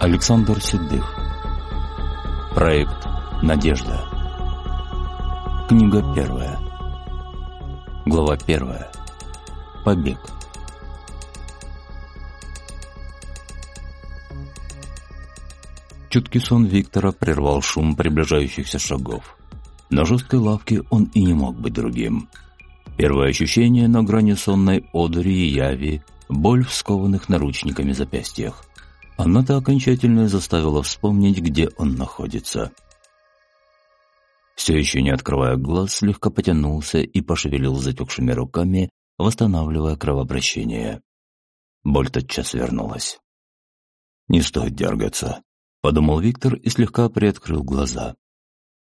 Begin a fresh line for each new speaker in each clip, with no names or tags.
Александр Седых Проект «Надежда» Книга первая Глава первая Побег Чуткий сон Виктора прервал шум приближающихся шагов. На жесткой лавке он и не мог быть другим. Первое ощущение на грани сонной одури и яви – боль в скованных наручниками запястьях. Она-то окончательно заставила вспомнить, где он находится. Все еще не открывая глаз, слегка потянулся и пошевелил затекшими руками, восстанавливая кровообращение. Боль тотчас вернулась. «Не стоит дергаться», — подумал Виктор и слегка приоткрыл глаза.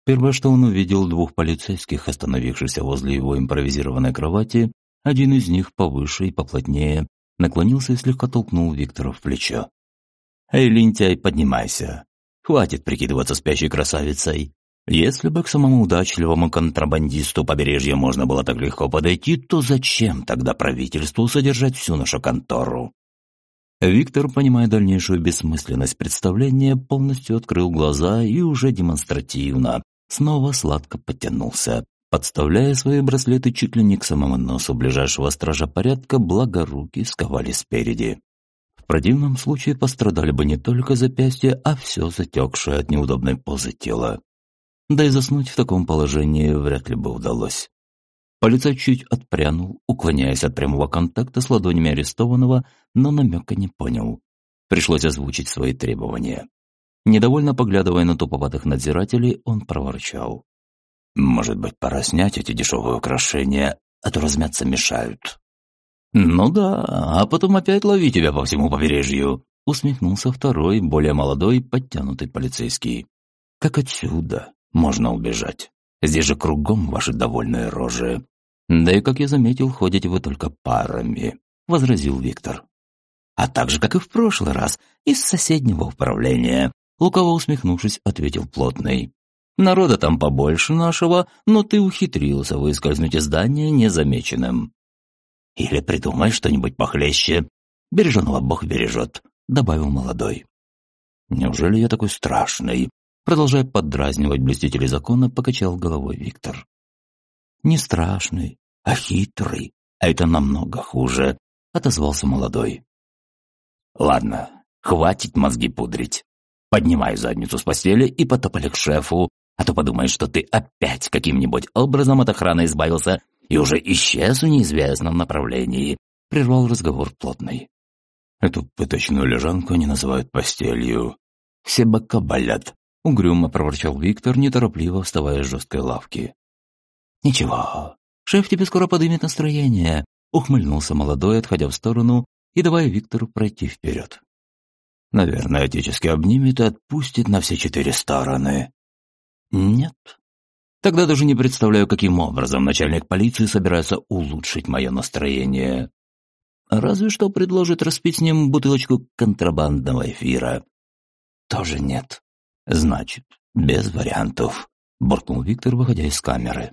Первое, что он увидел, двух полицейских, остановившихся возле его импровизированной кровати, один из них повыше и поплотнее, наклонился и слегка толкнул Виктора в плечо. «Эй, лентяй, поднимайся. Хватит прикидываться спящей красавицей. Если бы к самому удачливому контрабандисту побережья можно было так легко подойти, то зачем тогда правительству содержать всю нашу контору?» Виктор, понимая дальнейшую бессмысленность представления, полностью открыл глаза и уже демонстративно снова сладко потянулся, подставляя свои браслеты чуть ли не к самому носу ближайшего стража порядка, благо руки сковали спереди. Противном случае пострадали бы не только запястья, а все затекшее от неудобной позы тела. Да и заснуть в таком положении вряд ли бы удалось. Полицай чуть отпрянул, уклоняясь от прямого контакта с ладонями арестованного, но намека не понял. Пришлось озвучить свои требования. Недовольно поглядывая на туповатых надзирателей, он проворчал. «Может быть, пора снять эти дешевые украшения, а то размяться мешают». «Ну да, а потом опять лови тебя по всему побережью», усмехнулся второй, более молодой, подтянутый полицейский. «Как отсюда можно убежать? Здесь же кругом ваши довольные рожи. Да и, как я заметил, ходите вы только парами», — возразил Виктор. «А так же, как и в прошлый раз, из соседнего управления», — лукаво усмехнувшись, ответил плотный. «Народа там побольше нашего, но ты ухитрился выскользнуть из здания незамеченным. Или придумай что-нибудь похлеще. Береженого Бог бережет», — добавил молодой. «Неужели я такой страшный?» Продолжая поддразнивать блюстителей закона, покачал головой Виктор. «Не страшный, а хитрый, а это намного хуже», — отозвался молодой. «Ладно, хватит мозги пудрить. Поднимай задницу с постели и потопали к шефу, а то подумаешь, что ты опять каким-нибудь образом от охраны избавился и уже исчез в неизвестном направлении», — прервал разговор плотный. «Эту пыточную лежанку не называют постелью. Все бока болят», — угрюмо проворчал Виктор, неторопливо вставая с жесткой лавки. «Ничего, шеф тебе скоро подымет настроение», — ухмыльнулся молодой, отходя в сторону и давая Виктору пройти вперед. «Наверное, отечески обнимет и отпустит на все четыре стороны». «Нет», Тогда даже не представляю, каким образом начальник полиции собирается улучшить мое настроение. Разве что предложит распить с ним бутылочку контрабандного эфира. Тоже нет. Значит, без вариантов, буркнул Виктор, выходя из камеры.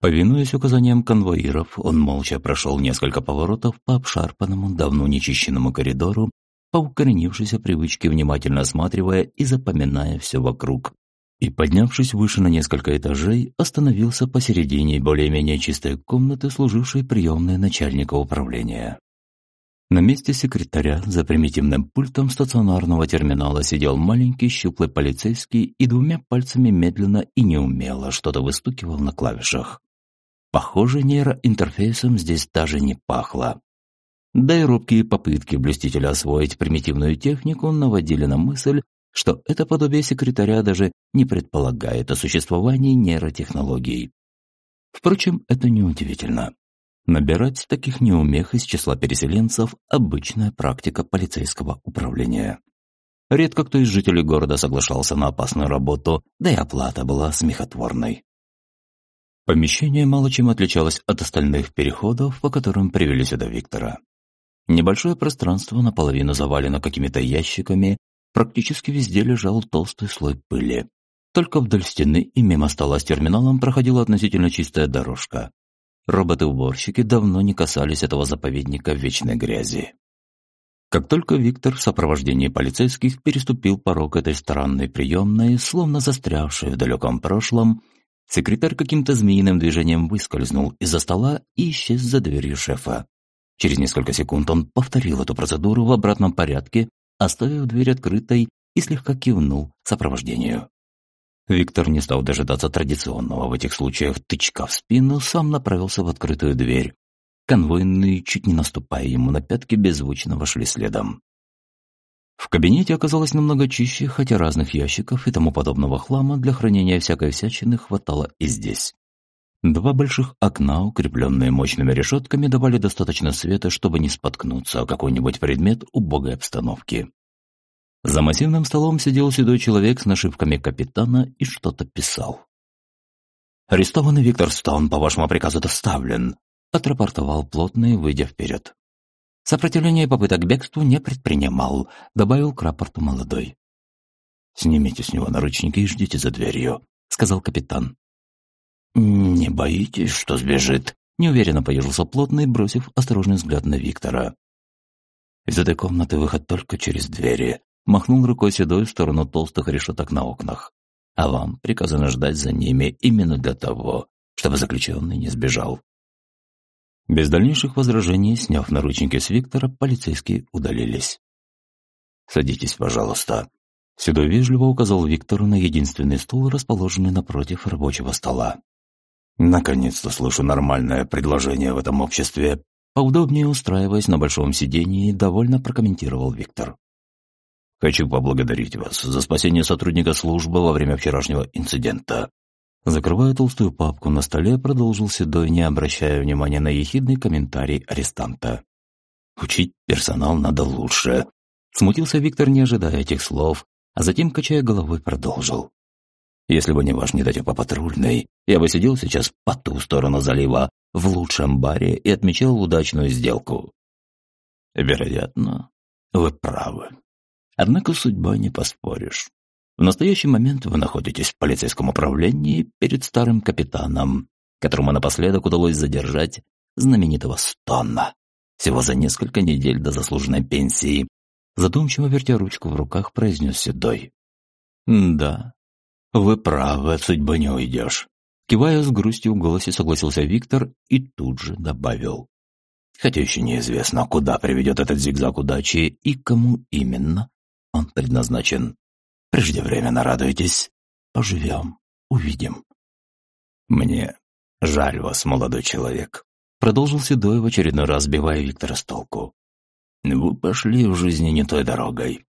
Повинуясь указаниям конвоиров, он молча прошел несколько поворотов по обшарпанному, давно нечищенному коридору, по укоренившейся привычке внимательно осматривая и запоминая все вокруг, и, поднявшись выше на несколько этажей, остановился посередине более-менее чистой комнаты, служившей приемной начальника управления. На месте секретаря за примитивным пультом стационарного терминала сидел маленький щуплый полицейский и двумя пальцами медленно и неумело что-то выстукивал на клавишах. Похоже, нейроинтерфейсом здесь даже не пахло. Да и робкие попытки блюстителя освоить примитивную технику наводили на мысль, что это подобие секретаря даже не предполагает о существовании нейротехнологий. Впрочем, это неудивительно. Набирать таких неумех из числа переселенцев – обычная практика полицейского управления. Редко кто из жителей города соглашался на опасную работу, да и оплата была смехотворной. Помещение мало чем отличалось от остальных переходов, по которым привели сюда Виктора. Небольшое пространство наполовину завалено какими-то ящиками, Практически везде лежал толстый слой пыли. Только вдоль стены и мимо стола с терминалом проходила относительно чистая дорожка. Роботы-уборщики давно не касались этого заповедника вечной грязи. Как только Виктор в сопровождении полицейских переступил порог этой странной приемной, словно застрявшей в далеком прошлом, секретарь каким-то змеиным движением выскользнул из-за стола и исчез за дверью шефа. Через несколько секунд он повторил эту процедуру в обратном порядке, оставив дверь открытой и слегка кивнул сопровождению. Виктор не стал дожидаться традиционного в этих случаях тычка в спину, сам направился в открытую дверь. Конвойные, чуть не наступая ему на пятки, беззвучно вошли следом. В кабинете оказалось намного чище, хотя разных ящиков и тому подобного хлама для хранения всякой всячины хватало и здесь. Два больших окна, укрепленные мощными решетками, давали достаточно света, чтобы не споткнуться о какой-нибудь предмет убогой обстановки. За массивным столом сидел седой человек с нашивками капитана и что-то писал. «Арестованный Виктор Стоун по вашему приказу доставлен», — отрапортовал плотный, выйдя вперед. Сопротивление и попыток к бегству не предпринимал, добавил к рапорту молодой. «Снимите с него наручники и ждите за дверью», — сказал капитан. «Не боитесь, что сбежит?» — неуверенно поежился плотный, бросив осторожный взгляд на Виктора. «Из этой комнаты выход только через двери», — махнул рукой седой в сторону толстых решеток на окнах. «А вам приказано ждать за ними именно для того, чтобы заключенный не сбежал». Без дальнейших возражений, сняв наручники с Виктора, полицейские удалились. «Садитесь, пожалуйста», — Седой вежливо указал Виктору на единственный стул, расположенный напротив рабочего стола. Наконец-то слышу нормальное предложение в этом обществе. Поудобнее устраиваясь на большом сидении, довольно прокомментировал Виктор. Хочу поблагодарить вас за спасение сотрудника службы во время вчерашнего инцидента. Закрывая толстую папку на столе, продолжил Седой, не обращая внимания на ехидный комментарий арестанта. «Учить персонал надо лучше», — смутился Виктор, не ожидая этих слов, а затем, качая головой, продолжил. Если бы не ваш недотепа патрульный, я бы сидел сейчас по ту сторону залива, в лучшем баре и отмечал удачную сделку. Вероятно, вы правы. Однако судьба не поспоришь. В настоящий момент вы находитесь в полицейском управлении перед старым капитаном, которому напоследок удалось задержать знаменитого Стонна. Всего за несколько недель до заслуженной пенсии. Задумчиво вертя ручку в руках, произнес Седой. «Да, «Вы правы, от судьбы не уйдешь». Кивая с грустью в голосе, согласился Виктор и тут же добавил. «Хотя еще неизвестно, куда приведет этот зигзаг удачи и кому именно он предназначен. Преждевременно радуйтесь. Поживем, увидим». «Мне жаль вас, молодой человек», — продолжил Седой в очередной раз, сбивая Виктора с толку. «Вы пошли в жизни не той дорогой.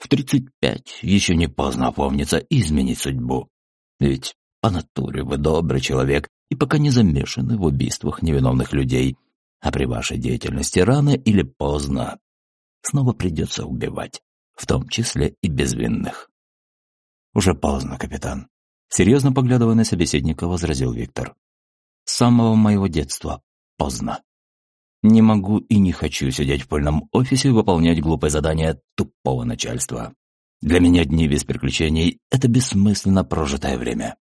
В 35 еще не поздно опомниться и изменить судьбу. Ведь по натуре вы добрый человек и пока не замешаны в убийствах невиновных людей, а при вашей деятельности рано или поздно снова придется убивать, в том числе и безвинных. Уже поздно, капитан. Серьезно поглядывая на собеседника, возразил Виктор. С самого моего детства поздно. Не могу и не хочу сидеть в пыльном офисе и выполнять глупые задания тупого начальства. Для меня дни без приключений — это бессмысленно прожитое время.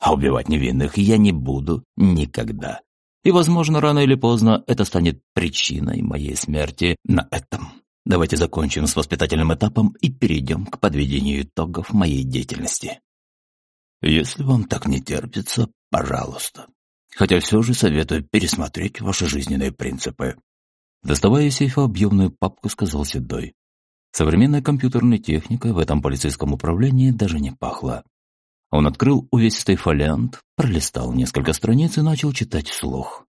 А убивать невинных я не буду никогда. И, возможно, рано или поздно это станет причиной моей смерти на этом. Давайте закончим с воспитательным этапом и перейдем к подведению итогов моей деятельности. Если вам так не терпится, пожалуйста, хотя все же советую пересмотреть ваши жизненные принципы. Доставая из сейфа объемную папку, сказал Седой. Современной компьютерной техникой в этом полицейском управлении даже не пахло. Он открыл увесистый фолиант, пролистал несколько страниц и начал читать вслух.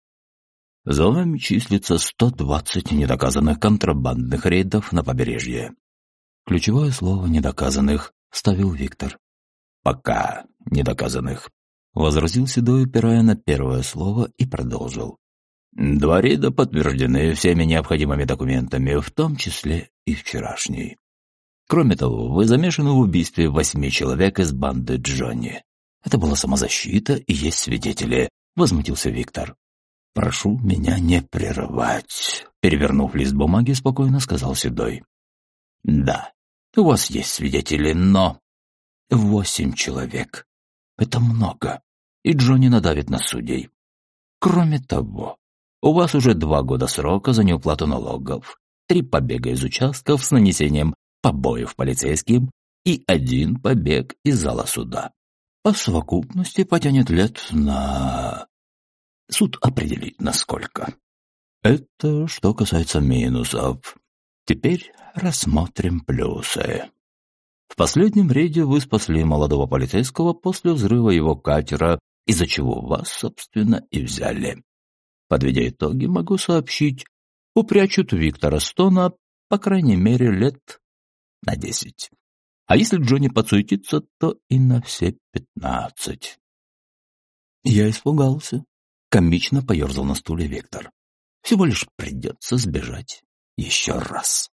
За вами числится 120 недоказанных контрабандных рейдов на побережье. Ключевое слово «недоказанных» ставил Виктор. Пока недоказанных. Возразил Седой, упирая на первое слово, и продолжил. «Два рейда подтверждены всеми необходимыми документами, в том числе и вчерашний. Кроме того, вы замешаны в убийстве восьми человек из банды Джонни. Это была самозащита и есть свидетели», — возмутился Виктор. «Прошу меня не прерывать», — перевернув лист бумаги, спокойно сказал Седой. «Да, у вас есть свидетели, но...» «Восемь человек. Это много. И Джонни надавит на судей. Кроме того, у вас уже два года срока за неуплату налогов. три побега из участков с нанесением побоев полицейским и один побег из зала суда. По совокупности потянет лет на... Суд определит, насколько. Это что касается минусов. Теперь рассмотрим плюсы. В последнем рейде вы спасли молодого полицейского после взрыва его катера, из-за чего вас, собственно, и взяли. Подведя итоги, могу сообщить, упрячут Виктора Стона, по крайней мере, лет на десять. А если Джонни подсуетится, то и на все пятнадцать. Я испугался. Комично поерзал на стуле Виктор. Всего лишь придется сбежать еще раз.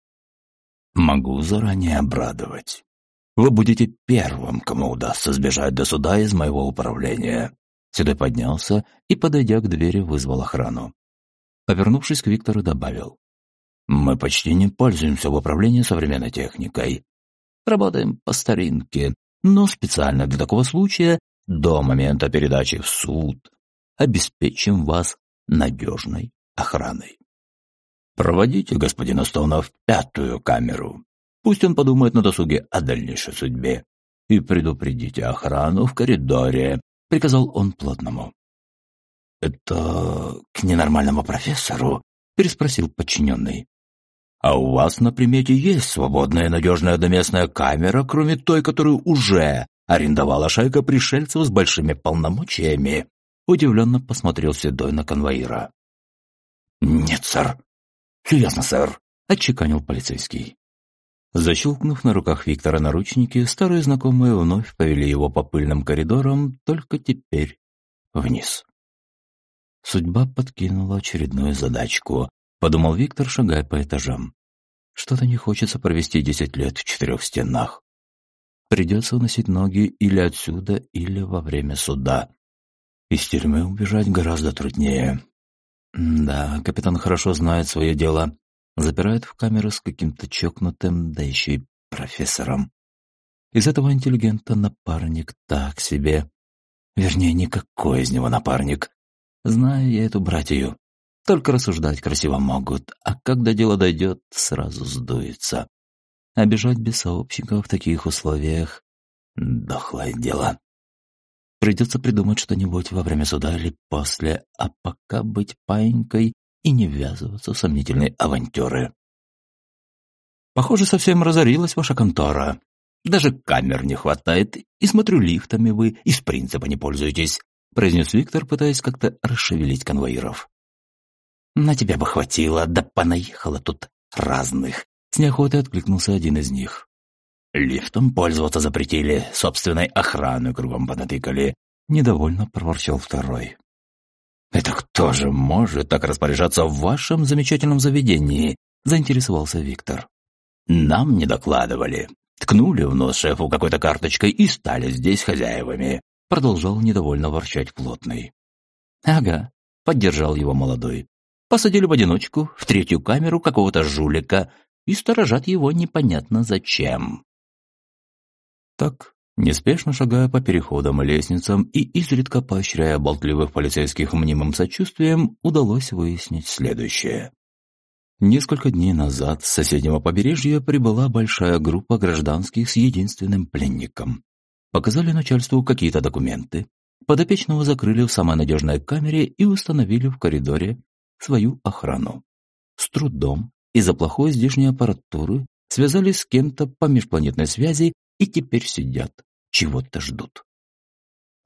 Могу заранее обрадовать. Вы будете первым, кому удастся сбежать до суда из моего управления. Седой поднялся и, подойдя к двери, вызвал охрану. Повернувшись к Виктору, добавил. «Мы почти не пользуемся в управлении современной техникой. Работаем по старинке, но специально для такого случая, до момента передачи в суд, обеспечим вас надежной охраной. Проводите господина Стоуна в пятую камеру. Пусть он подумает на досуге о дальнейшей судьбе. И предупредите охрану в коридоре, приказал он плотному. «Это к ненормальному профессору?» – переспросил подчиненный. «А у вас на примете есть свободная надежная одноместная камера, кроме той, которую уже арендовала шайка пришельцев с большими полномочиями?» Удивленно посмотрел Седой на конвоира. «Нет, сэр». «Ясно, сэр», — отчеканил полицейский. Защелкнув на руках Виктора наручники, старые знакомые вновь повели его по пыльным коридорам, только теперь вниз. Судьба подкинула очередную задачку, подумал Виктор, шагая по этажам. Что-то не хочется провести десять лет в четырех стенах. Придется уносить ноги или отсюда, или во время суда. Из тюрьмы убежать гораздо труднее. Да, капитан хорошо знает свое дело. Запирает в камеру с каким-то чокнутым, да еще и профессором. Из этого интеллигента напарник так себе. Вернее, никакой из него напарник. Знаю я эту братью. Только рассуждать красиво могут, а когда дело дойдет, сразу сдуется. Обижать без сообщников в таких условиях — дохлое дело. Придется придумать что-нибудь во время суда или после, а пока быть паинькой и не ввязываться в сомнительные авантюры. Похоже, совсем разорилась ваша контора. Даже камер не хватает, и смотрю, лифтами вы из принципа не пользуетесь, произнес Виктор, пытаясь как-то расшевелить конвоиров. На тебя бы хватило, да понаехало тут разных. С неохотой откликнулся один из них. Лифтом пользоваться запретили, собственной охраны кругом понатыкали. Недовольно проворчал второй. «Это кто же может так распоряжаться в вашем замечательном заведении?» заинтересовался Виктор. «Нам не докладывали. Ткнули в нос шефу какой-то карточкой и стали здесь хозяевами», продолжал недовольно ворчать плотный. «Ага», — поддержал его молодой. «Посадили в одиночку в третью камеру какого-то жулика и сторожат его непонятно зачем». Так, неспешно шагая по переходам и лестницам и изредка поощряя болтливых полицейских мнимым сочувствием, удалось выяснить следующее. Несколько дней назад с соседнего побережья прибыла большая группа гражданских с единственным пленником. Показали начальству какие-то документы. Подопечного закрыли в самой надежной камере и установили в коридоре свою охрану. С трудом из-за плохой здешней аппаратуры связались с кем-то по межпланетной связи и теперь сидят, чего-то ждут.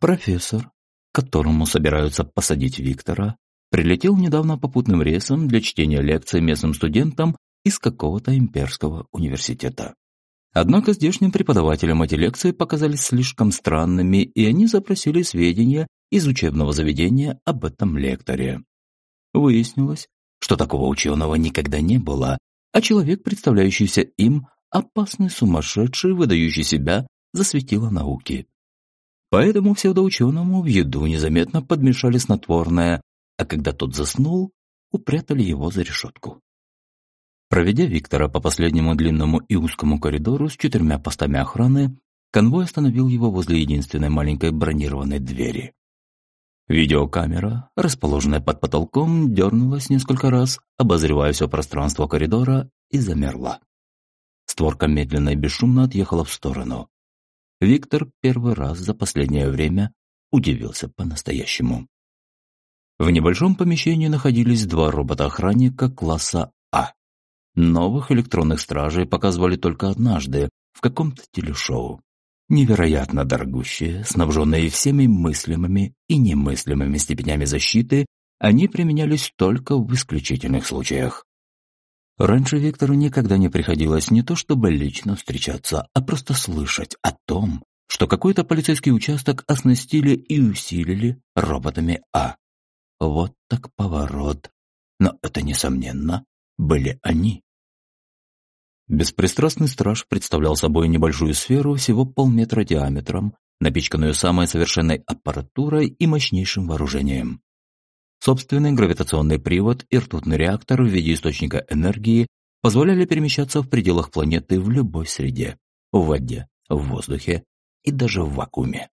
Профессор, которому собираются посадить Виктора, прилетел недавно попутным рейсом для чтения лекций местным студентам из какого-то имперского университета. Однако здешним преподавателям эти лекции показались слишком странными, и они запросили сведения из учебного заведения об этом лекторе. Выяснилось, что такого ученого никогда не было, а человек, представляющийся им, опасный сумасшедший, выдающий себя за светило науки. Поэтому псевдоученому в еду незаметно подмешали снотворное, а когда тот заснул, упрятали его за решетку. Проведя Виктора по последнему длинному и узкому коридору с четырьмя постами охраны, конвой остановил его возле единственной маленькой бронированной двери. Видеокамера, расположенная под потолком, дернулась несколько раз, обозревая все пространство коридора и замерла. Створка медленно и бесшумно отъехала в сторону. Виктор первый раз за последнее время удивился по-настоящему. В небольшом помещении находились два робота-охранника класса А. Новых электронных стражей показывали только однажды в каком-то телешоу. Невероятно дорогущие, снабженные всеми мыслимыми и немыслимыми степенями защиты, они применялись только в исключительных случаях. Раньше Виктору никогда не приходилось не то чтобы лично встречаться, а просто слышать о том, что какой-то полицейский участок оснастили и усилили роботами А. Вот так поворот. Но это, несомненно, были они. Беспристрастный страж представлял собой небольшую сферу всего полметра диаметром, напичканную самой совершенной аппаратурой и мощнейшим вооружением. Собственный гравитационный привод и ртутный реактор в виде источника энергии позволяли перемещаться в пределах планеты в любой среде – в воде, в воздухе и даже в вакууме.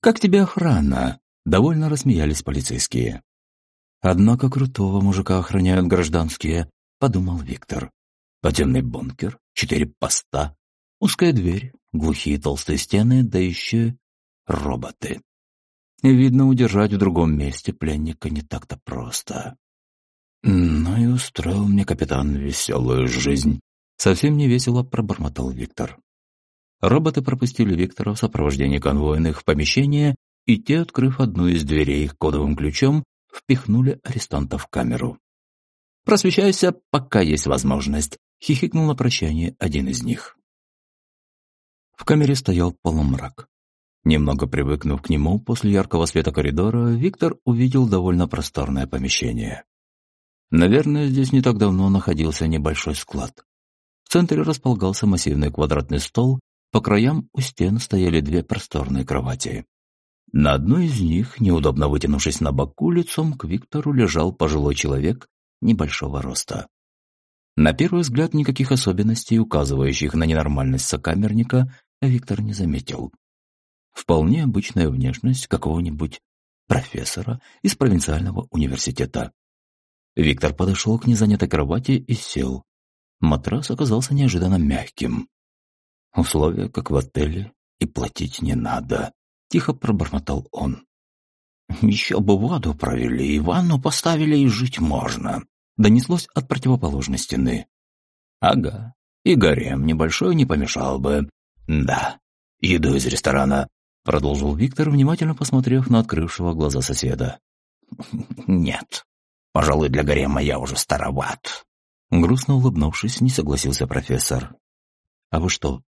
«Как тебе охрана?» – довольно рассмеялись полицейские. «Однако крутого мужика охраняют гражданские», – подумал Виктор. «Подземный бункер, четыре поста, узкая дверь, глухие толстые стены, да еще роботы. Видно, удержать в другом месте пленника не так-то просто. Ну и устроил мне капитан веселую жизнь. Совсем не весело пробормотал Виктор. Роботы пропустили Виктора в сопровождении конвойных в помещение, и те, открыв одну из дверей кодовым ключом, впихнули арестанта в камеру. «Просвещайся, пока есть возможность», — хихикнул на прощание один из них. В камере стоял полумрак. Немного привыкнув к нему, после яркого света коридора, Виктор увидел довольно просторное помещение. Наверное, здесь не так давно находился небольшой склад. В центре располагался массивный квадратный стол, по краям у стен стояли две просторные кровати. На одной из них, неудобно вытянувшись на боку, лицом к Виктору лежал пожилой человек небольшого роста. На первый взгляд никаких особенностей, указывающих на ненормальность сокамерника, Виктор не заметил. Вполне обычная внешность какого-нибудь профессора из провинциального университета. Виктор подошел к незанятой кровати и сел. Матрас оказался неожиданно мягким. Условия, как в отеле, и платить не надо. Тихо пробормотал он. «Еще бы воду провели, и ванну поставили, и жить можно», донеслось от противоположной стены. «Ага, и гарем небольшой не помешал бы. Да, еду из ресторана Продолжил Виктор, внимательно посмотрев на открывшего глаза соседа. «Нет, пожалуй, для гарема я уже староват». Грустно улыбнувшись, не согласился профессор. «А вы что,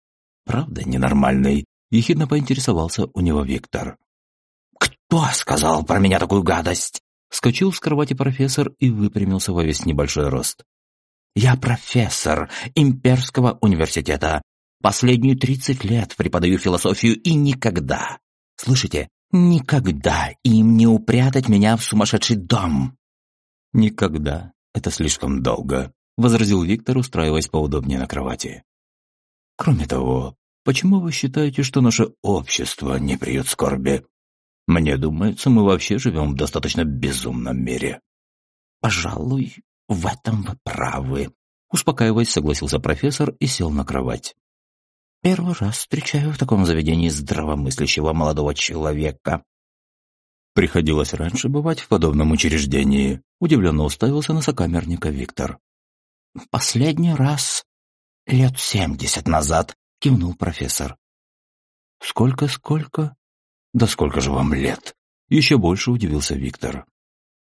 правда ненормальный?» Ехидно поинтересовался у него Виктор. «Кто сказал про меня такую гадость?» Скочил с кровати профессор и выпрямился во весь небольшой рост. «Я профессор Имперского университета. Последние тридцать лет преподаю философию и никогда, слышите, никогда им не упрятать меня в сумасшедший дом. Никогда. Это слишком долго, возразил Виктор, устраиваясь поудобнее на кровати. Кроме того, почему вы считаете, что наше общество не приют скорби? Мне думается, мы вообще живем в достаточно безумном мире. Пожалуй, в этом вы правы, успокаиваясь, согласился профессор и сел на кровать. Первый раз встречаю в таком заведении здравомыслящего молодого человека. Приходилось раньше бывать в подобном учреждении. Удивленно уставился на сокамерника Виктор. Последний раз лет семьдесят назад, кивнул профессор. Сколько-сколько? Да сколько же вам лет? Еще больше удивился Виктор.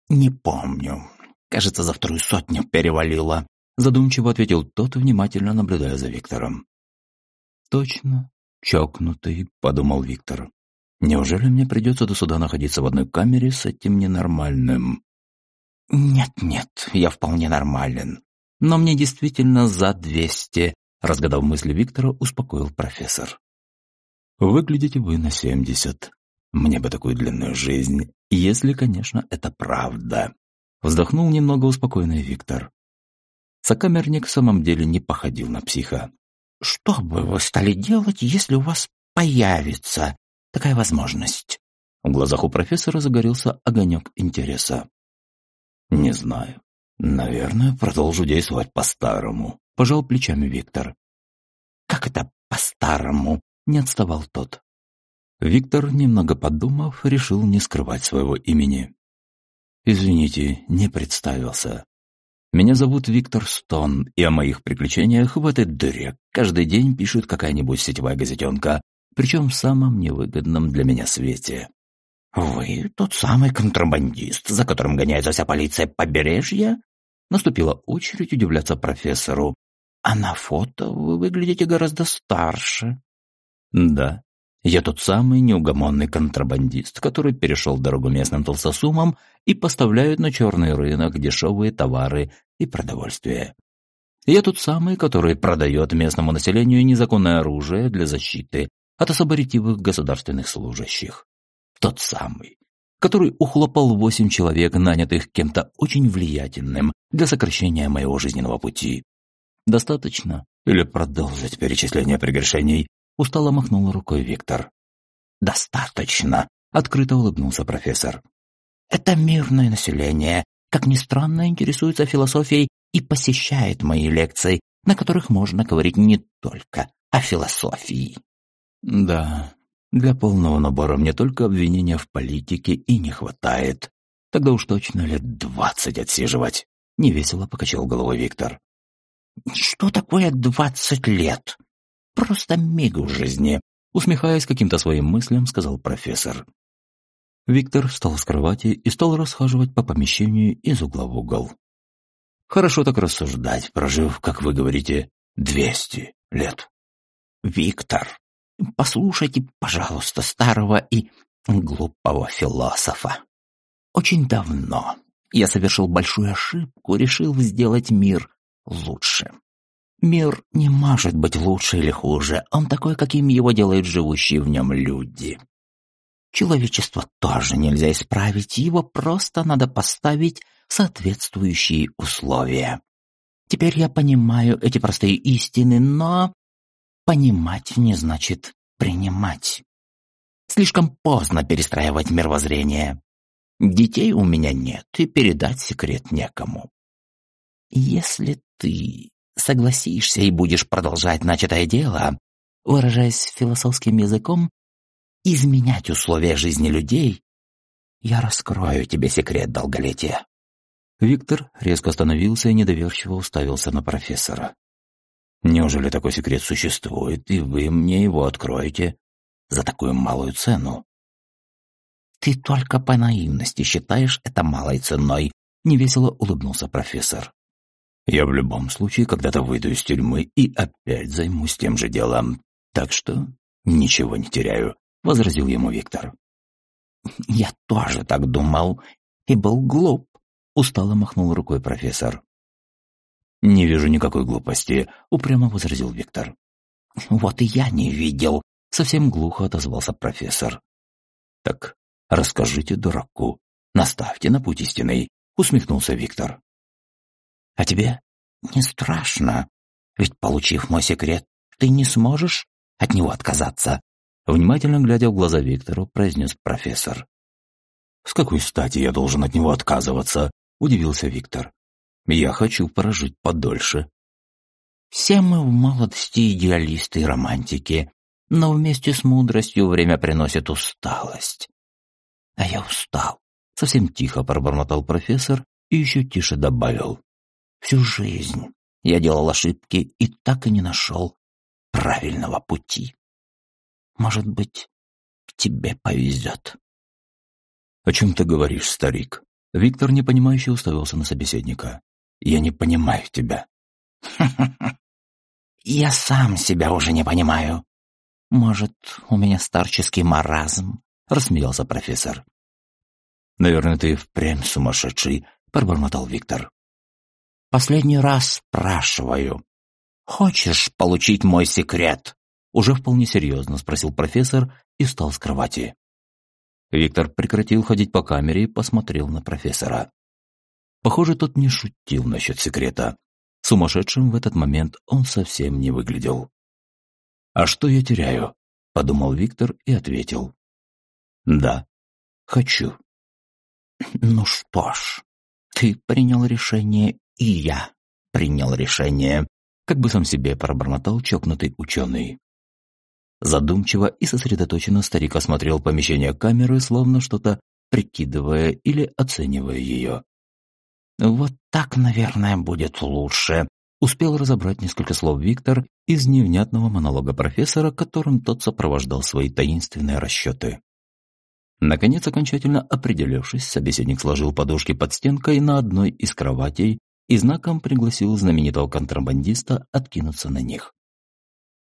Не помню. Кажется, за вторую сотню перевалило. Задумчиво ответил тот, внимательно наблюдая за Виктором. «Точно, чокнутый», — подумал Виктор. «Неужели мне придется до суда находиться в одной камере с этим ненормальным?» «Нет-нет, я вполне нормален. Но мне действительно за двести», — разгадав мысли Виктора, успокоил профессор. «Выглядите вы на семьдесят. Мне бы такую длинную жизнь, если, конечно, это правда», — вздохнул немного успокоенный Виктор. Сокамерник в самом деле не походил на психа. Что бы вы стали делать, если у вас появится такая возможность? В глазах у профессора загорелся огонек интереса. Не знаю. Наверное, продолжу действовать по-старому. Пожал плечами Виктор.
Как это по-старому? Не отставал тот.
Виктор, немного подумав, решил не скрывать своего имени. «Извините, не представился. Меня зовут Виктор Стон, и о моих приключениях в этой дыре каждый день пишет какая-нибудь сетевая газетенка, причем в самом невыгодном для меня свете.
«Вы тот самый контрабандист, за которым гоняется вся полиция побережья?» Наступила очередь удивляться профессору. «А на фото вы выглядите гораздо старше».
«Да, я тот самый неугомонный контрабандист, который перешел дорогу местным толстосумам и поставляет на черный рынок дешевые товары и продовольствие. Я тот самый, который продает местному населению незаконное оружие для защиты от особо государственных служащих тот самый, который ухлопал восемь человек, нанятых кем-то очень влиятельным для сокращения моего жизненного пути. Достаточно? Или продолжить перечисление прегрешений? Устало махнул рукой Виктор.
Достаточно, открыто улыбнулся профессор. Это мирное население, как ни странно, интересуется философией и посещает мои лекции, на которых можно говорить не только о философии.
Да, для полного набора мне только обвинения в политике и не хватает. Тогда уж точно лет двадцать отсиживать. Невесело покачал головой Виктор.
Что такое двадцать лет? Просто миг в жизни.
Усмехаясь каким-то своим мыслям, сказал профессор. Виктор встал с кровати и стал расхаживать по помещению из угла в угол. Хорошо так рассуждать, прожив, как вы говорите, двести лет.
Виктор, Послушайте, пожалуйста, старого и глупого философа. Очень давно я совершил большую ошибку, решил сделать мир лучше. Мир не может быть лучше или хуже, он такой, каким его делают живущие в нем люди. Человечество тоже нельзя исправить, его просто надо поставить соответствующие условия. Теперь я понимаю эти простые истины, но Понимать не значит принимать. Слишком поздно перестраивать мировоззрение. Детей у меня нет, и передать секрет некому. Если ты согласишься и будешь продолжать начатое дело, выражаясь философским языком, изменять условия жизни людей, я раскрою тебе секрет долголетия.
Виктор резко остановился и недоверчиво уставился на профессора. Неужели такой секрет существует, и вы мне его откроете за такую малую цену?
Ты только по наивности считаешь это малой ценой, невесело улыбнулся профессор.
Я в любом случае когда-то выйду из тюрьмы и опять займусь тем же делом. Так что ничего не теряю, возразил ему Виктор.
Я тоже так думал и был глуп, устало махнул рукой профессор.
«Не вижу никакой глупости», — упрямо возразил Виктор.
«Вот и я не видел», — совсем глухо отозвался профессор.
«Так расскажите дураку, наставьте на путь истинный», — усмехнулся Виктор.
«А тебе не страшно, ведь, получив мой секрет, ты не сможешь от него отказаться»,
внимательно глядя в глаза Виктору, произнес профессор. «С какой стати я должен от него отказываться?» — удивился Виктор. Я хочу прожить подольше.
Все мы в молодости идеалисты и романтики, но вместе с мудростью время приносит усталость. А я устал. Совсем тихо пробормотал профессор и еще тише добавил. Всю жизнь я делал ошибки и так и не нашел правильного пути. Может быть, тебе повезет.
— О чем ты говоришь, старик? Виктор непонимающе уставился на собеседника. Я не понимаю тебя».
«Я сам себя уже не понимаю. Может, у меня старческий маразм?» — рассмеялся профессор.
«Наверное, ты впрямь сумасшедший», — пробормотал Виктор.
«Последний раз спрашиваю. Хочешь получить мой секрет?»
Уже вполне серьезно спросил профессор и встал с кровати. Виктор прекратил ходить по камере и посмотрел на профессора. Похоже, тот не шутил насчет секрета. Сумасшедшим в этот момент он совсем не выглядел. «А что я теряю?» – подумал Виктор и ответил. «Да, хочу».
«Ну что ж, Ты принял решение, и я принял решение, как бы сам себе пробормотал чокнутый ученый. Задумчиво и сосредоточенно старик осмотрел помещение камеры, словно что-то прикидывая или оценивая ее. «Вот так, наверное, будет лучше», — успел разобрать несколько слов Виктор из невнятного монолога профессора, которым тот сопровождал свои таинственные расчеты. Наконец, окончательно определившись, собеседник сложил подушки под стенкой на одной из кроватей и знаком пригласил знаменитого контрабандиста откинуться на них.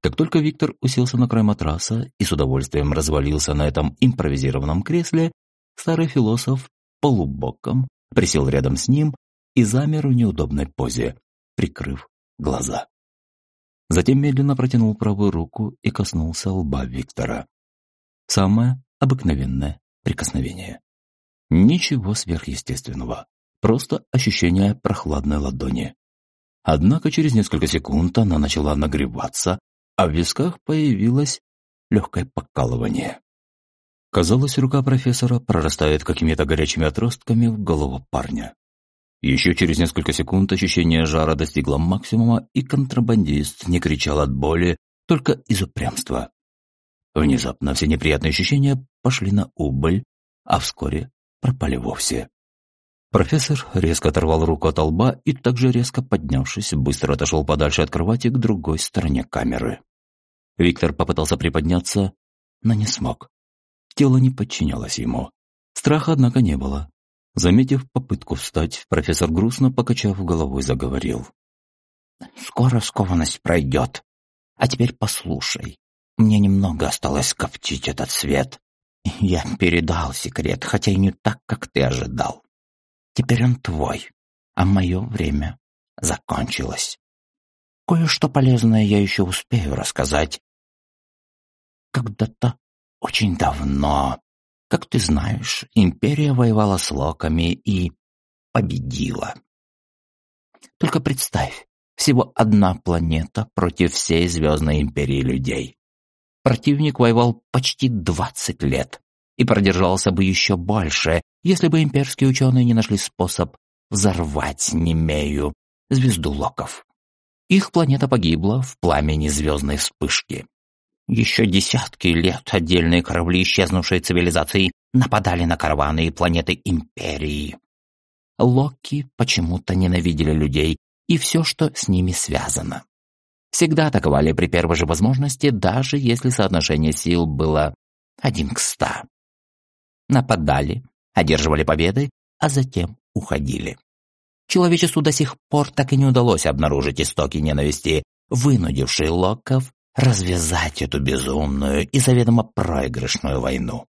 Как только Виктор уселся на край матраса и с удовольствием развалился на этом импровизированном кресле, старый философ полубоком присел рядом с ним и замер в неудобной позе, прикрыв глаза. Затем медленно протянул правую руку и коснулся лба Виктора. Самое обыкновенное прикосновение. Ничего сверхъестественного, просто ощущение прохладной ладони. Однако через несколько секунд она начала нагреваться, а в висках появилось легкое покалывание. Казалось, рука профессора прорастает какими-то горячими отростками в голову парня. Еще через несколько секунд ощущение жара достигло максимума, и контрабандист не кричал от боли, только из упрямства. Внезапно все неприятные ощущения пошли на убыль, а вскоре пропали вовсе. Профессор резко оторвал руку от лба и также резко поднявшись, быстро отошел подальше от кровати к другой стороне камеры. Виктор попытался приподняться, но не смог. Тело не подчинялось ему. Страха, однако, не было. Заметив попытку встать, профессор грустно, покачав головой, заговорил. «Скоро скованность пройдет. А теперь послушай. Мне немного осталось коптить этот свет. Я передал секрет, хотя и не так, как ты ожидал. Теперь он твой, а мое время закончилось. Кое-что полезное я еще успею рассказать, когда-то очень давно, как ты знаешь, империя воевала с локами и победила. Только представь, всего одна планета против всей звездной империи людей. Противник воевал почти 20 лет и продержался бы еще больше, если бы имперские ученые не нашли способ взорвать Немею, звезду локов. Их планета погибла в пламени звездной вспышки. Еще десятки лет отдельные корабли исчезнувшей цивилизации нападали на караваны и планеты Империи. Локи почему-то ненавидели людей и все, что с ними связано. Всегда атаковали при первой же возможности, даже если соотношение сил было один к ста. Нападали, одерживали победы, а затем уходили. Человечеству до сих пор так и не удалось обнаружить истоки ненависти, вынудившие Локов развязать эту безумную и заведомо проигрышную войну.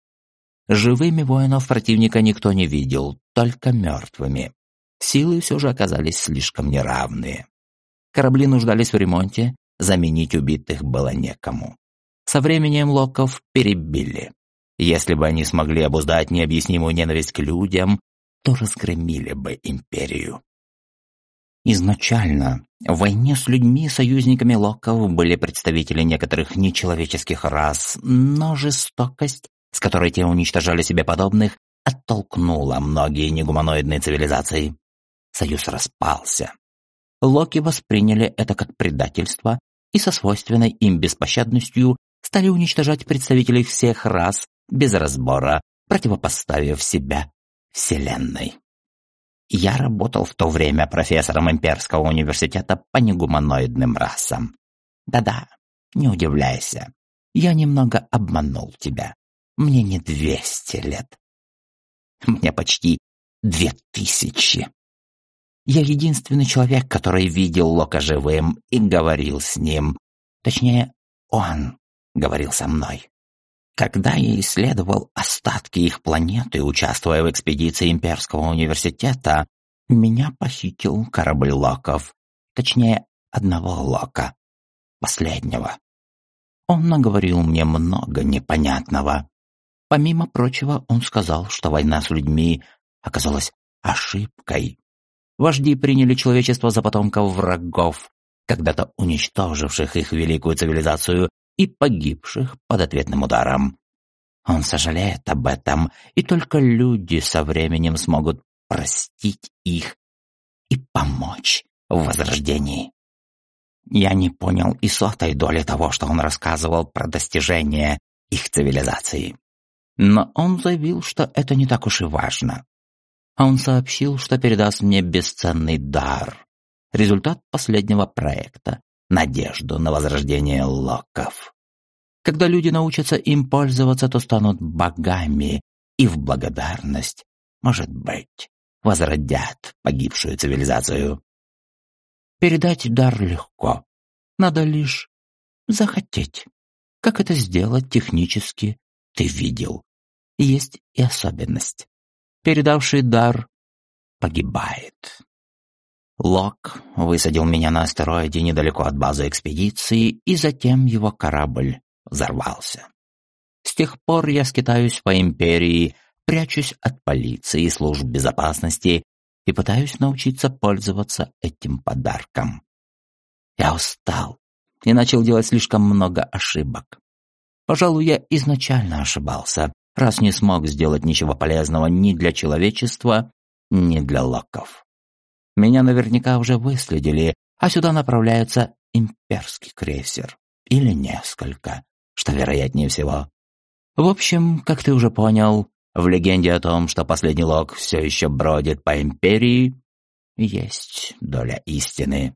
Живыми воинов противника никто не видел, только мертвыми. Силы все же оказались слишком неравные. Корабли нуждались в ремонте, заменить убитых было некому. Со временем локов перебили. Если бы они смогли обуздать необъяснимую ненависть к людям, то разгромили бы империю. Изначально в войне с людьми союзниками Локов были представители некоторых нечеловеческих рас, но жестокость, с которой те уничтожали себе подобных, оттолкнула многие негуманоидные цивилизации. Союз распался. Локи восприняли это как предательство и со свойственной им беспощадностью стали уничтожать представителей всех рас без разбора, противопоставив себя Вселенной. Я работал в то время профессором Имперского университета по негуманоидным расам. Да-да, не удивляйся. Я немного обманул тебя. Мне не двести лет. Мне почти две тысячи. Я единственный человек, который видел Лока живым и говорил с ним. Точнее, он говорил со мной. Когда я исследовал остатки их планеты, участвуя в экспедиции Имперского университета, меня похитил корабль Локов, точнее, одного Лока, последнего. Он наговорил мне много непонятного. Помимо прочего, он сказал, что война с людьми оказалась ошибкой. Вожди приняли человечество за потомков врагов, когда-то уничтоживших их великую цивилизацию и погибших под ответным ударом. Он сожалеет об этом, и только люди со временем смогут простить их и помочь в возрождении. Я не понял и сотой доли того, что он рассказывал про достижения их цивилизации. Но он заявил, что это не так уж и важно. Он сообщил, что передаст мне бесценный дар, результат последнего проекта, надежду на возрождение локов. Когда люди научатся им пользоваться, то станут богами и в благодарность, может быть, возродят погибшую цивилизацию. Передать дар легко, надо лишь захотеть. Как это сделать технически, ты видел. Есть и особенность. Передавший дар погибает. Лок высадил меня на астероиде недалеко от базы экспедиции, и затем его корабль взорвался. С тех пор я скитаюсь по империи, прячусь от полиции и служб безопасности и пытаюсь научиться пользоваться этим подарком. Я устал и начал делать слишком много ошибок. Пожалуй, я изначально ошибался, раз не смог сделать ничего полезного ни для человечества, ни для локов. Меня наверняка уже выследили, а сюда направляется имперский крейсер. Или несколько, что вероятнее всего. В общем, как ты уже понял, в легенде о том, что последний лог все еще бродит по империи, есть доля истины.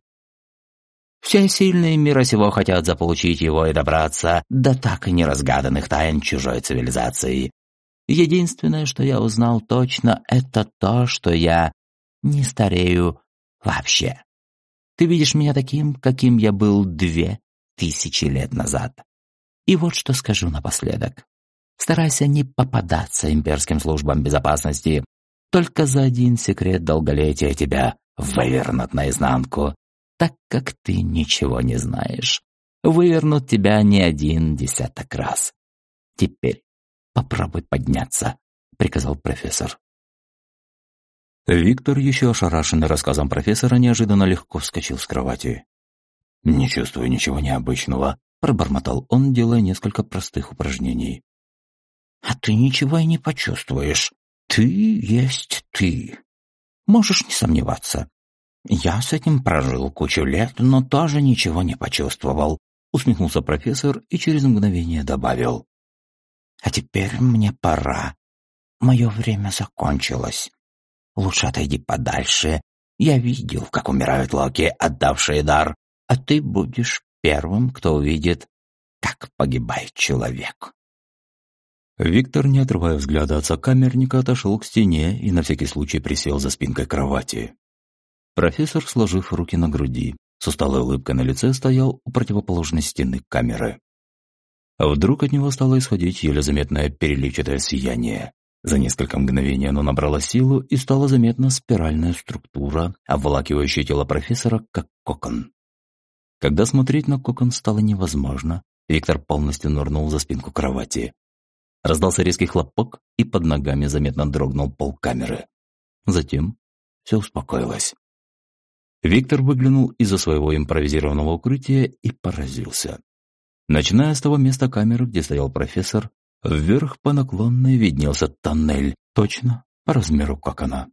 Все сильные мира сего хотят заполучить его и добраться до так и неразгаданных тайн чужой цивилизации. Единственное, что я узнал точно, это то, что я не старею вообще. Ты видишь меня таким, каким я был две тысячи лет назад. И вот что скажу напоследок. Старайся не попадаться имперским службам безопасности. Только за один секрет долголетия тебя вывернут наизнанку, так как ты ничего не знаешь. Вывернут тебя не один десяток раз. Теперь попробуй подняться, приказал профессор.
Виктор, еще ошарашенный рассказом профессора, неожиданно легко вскочил с кровати. «Не чувствую ничего необычного», — пробормотал он, делая несколько простых упражнений.
«А ты ничего и не почувствуешь. Ты есть ты. Можешь не сомневаться. Я с этим прожил кучу лет, но тоже ничего не почувствовал», — усмехнулся профессор и через мгновение добавил. «А теперь мне пора. Мое время закончилось. Лучше отойди подальше. Я видел, как умирают локи, отдавшие дар, а ты будешь первым, кто увидит, как погибает человек.
Виктор, не отрывая взгляда от сокамерника, отошел к стене и на всякий случай присел за спинкой кровати. Профессор, сложив руки на груди, с усталой улыбкой на лице стоял у противоположной стены камеры. Вдруг от него стало исходить еле заметное переливчатое сияние. За несколько мгновений оно набрало силу, и стала заметна спиральная структура, обволакивающая тело профессора, как кокон. Когда смотреть на кокон стало невозможно, Виктор полностью нырнул за спинку кровати. Раздался резкий хлопок, и под ногами заметно дрогнул пол камеры. Затем все успокоилось. Виктор выглянул из-за своего импровизированного укрытия и поразился. Начиная с того места камеры, где стоял профессор, Вверх по наклонной виднелся тоннель, точно по размеру как она.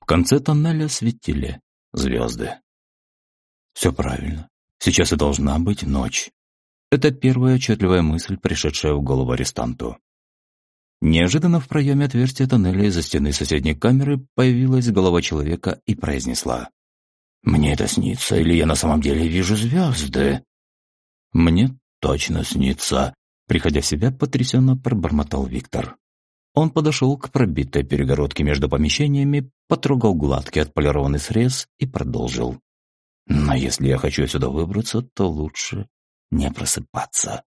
В конце тоннеля светили звезды. Все правильно. Сейчас и должна быть ночь. Это первая отчетливая мысль, пришедшая в голову арестанту. Неожиданно в проеме отверстия тоннеля из-за стены соседней камеры появилась голова человека и произнесла. «Мне это снится, или я на самом деле вижу звезды?» «Мне точно снится», Приходя в себя, потрясенно пробормотал Виктор. Он подошел к пробитой перегородке между помещениями, потрогал гладкий отполированный срез и продолжил. «Но если я хочу сюда выбраться, то лучше не просыпаться.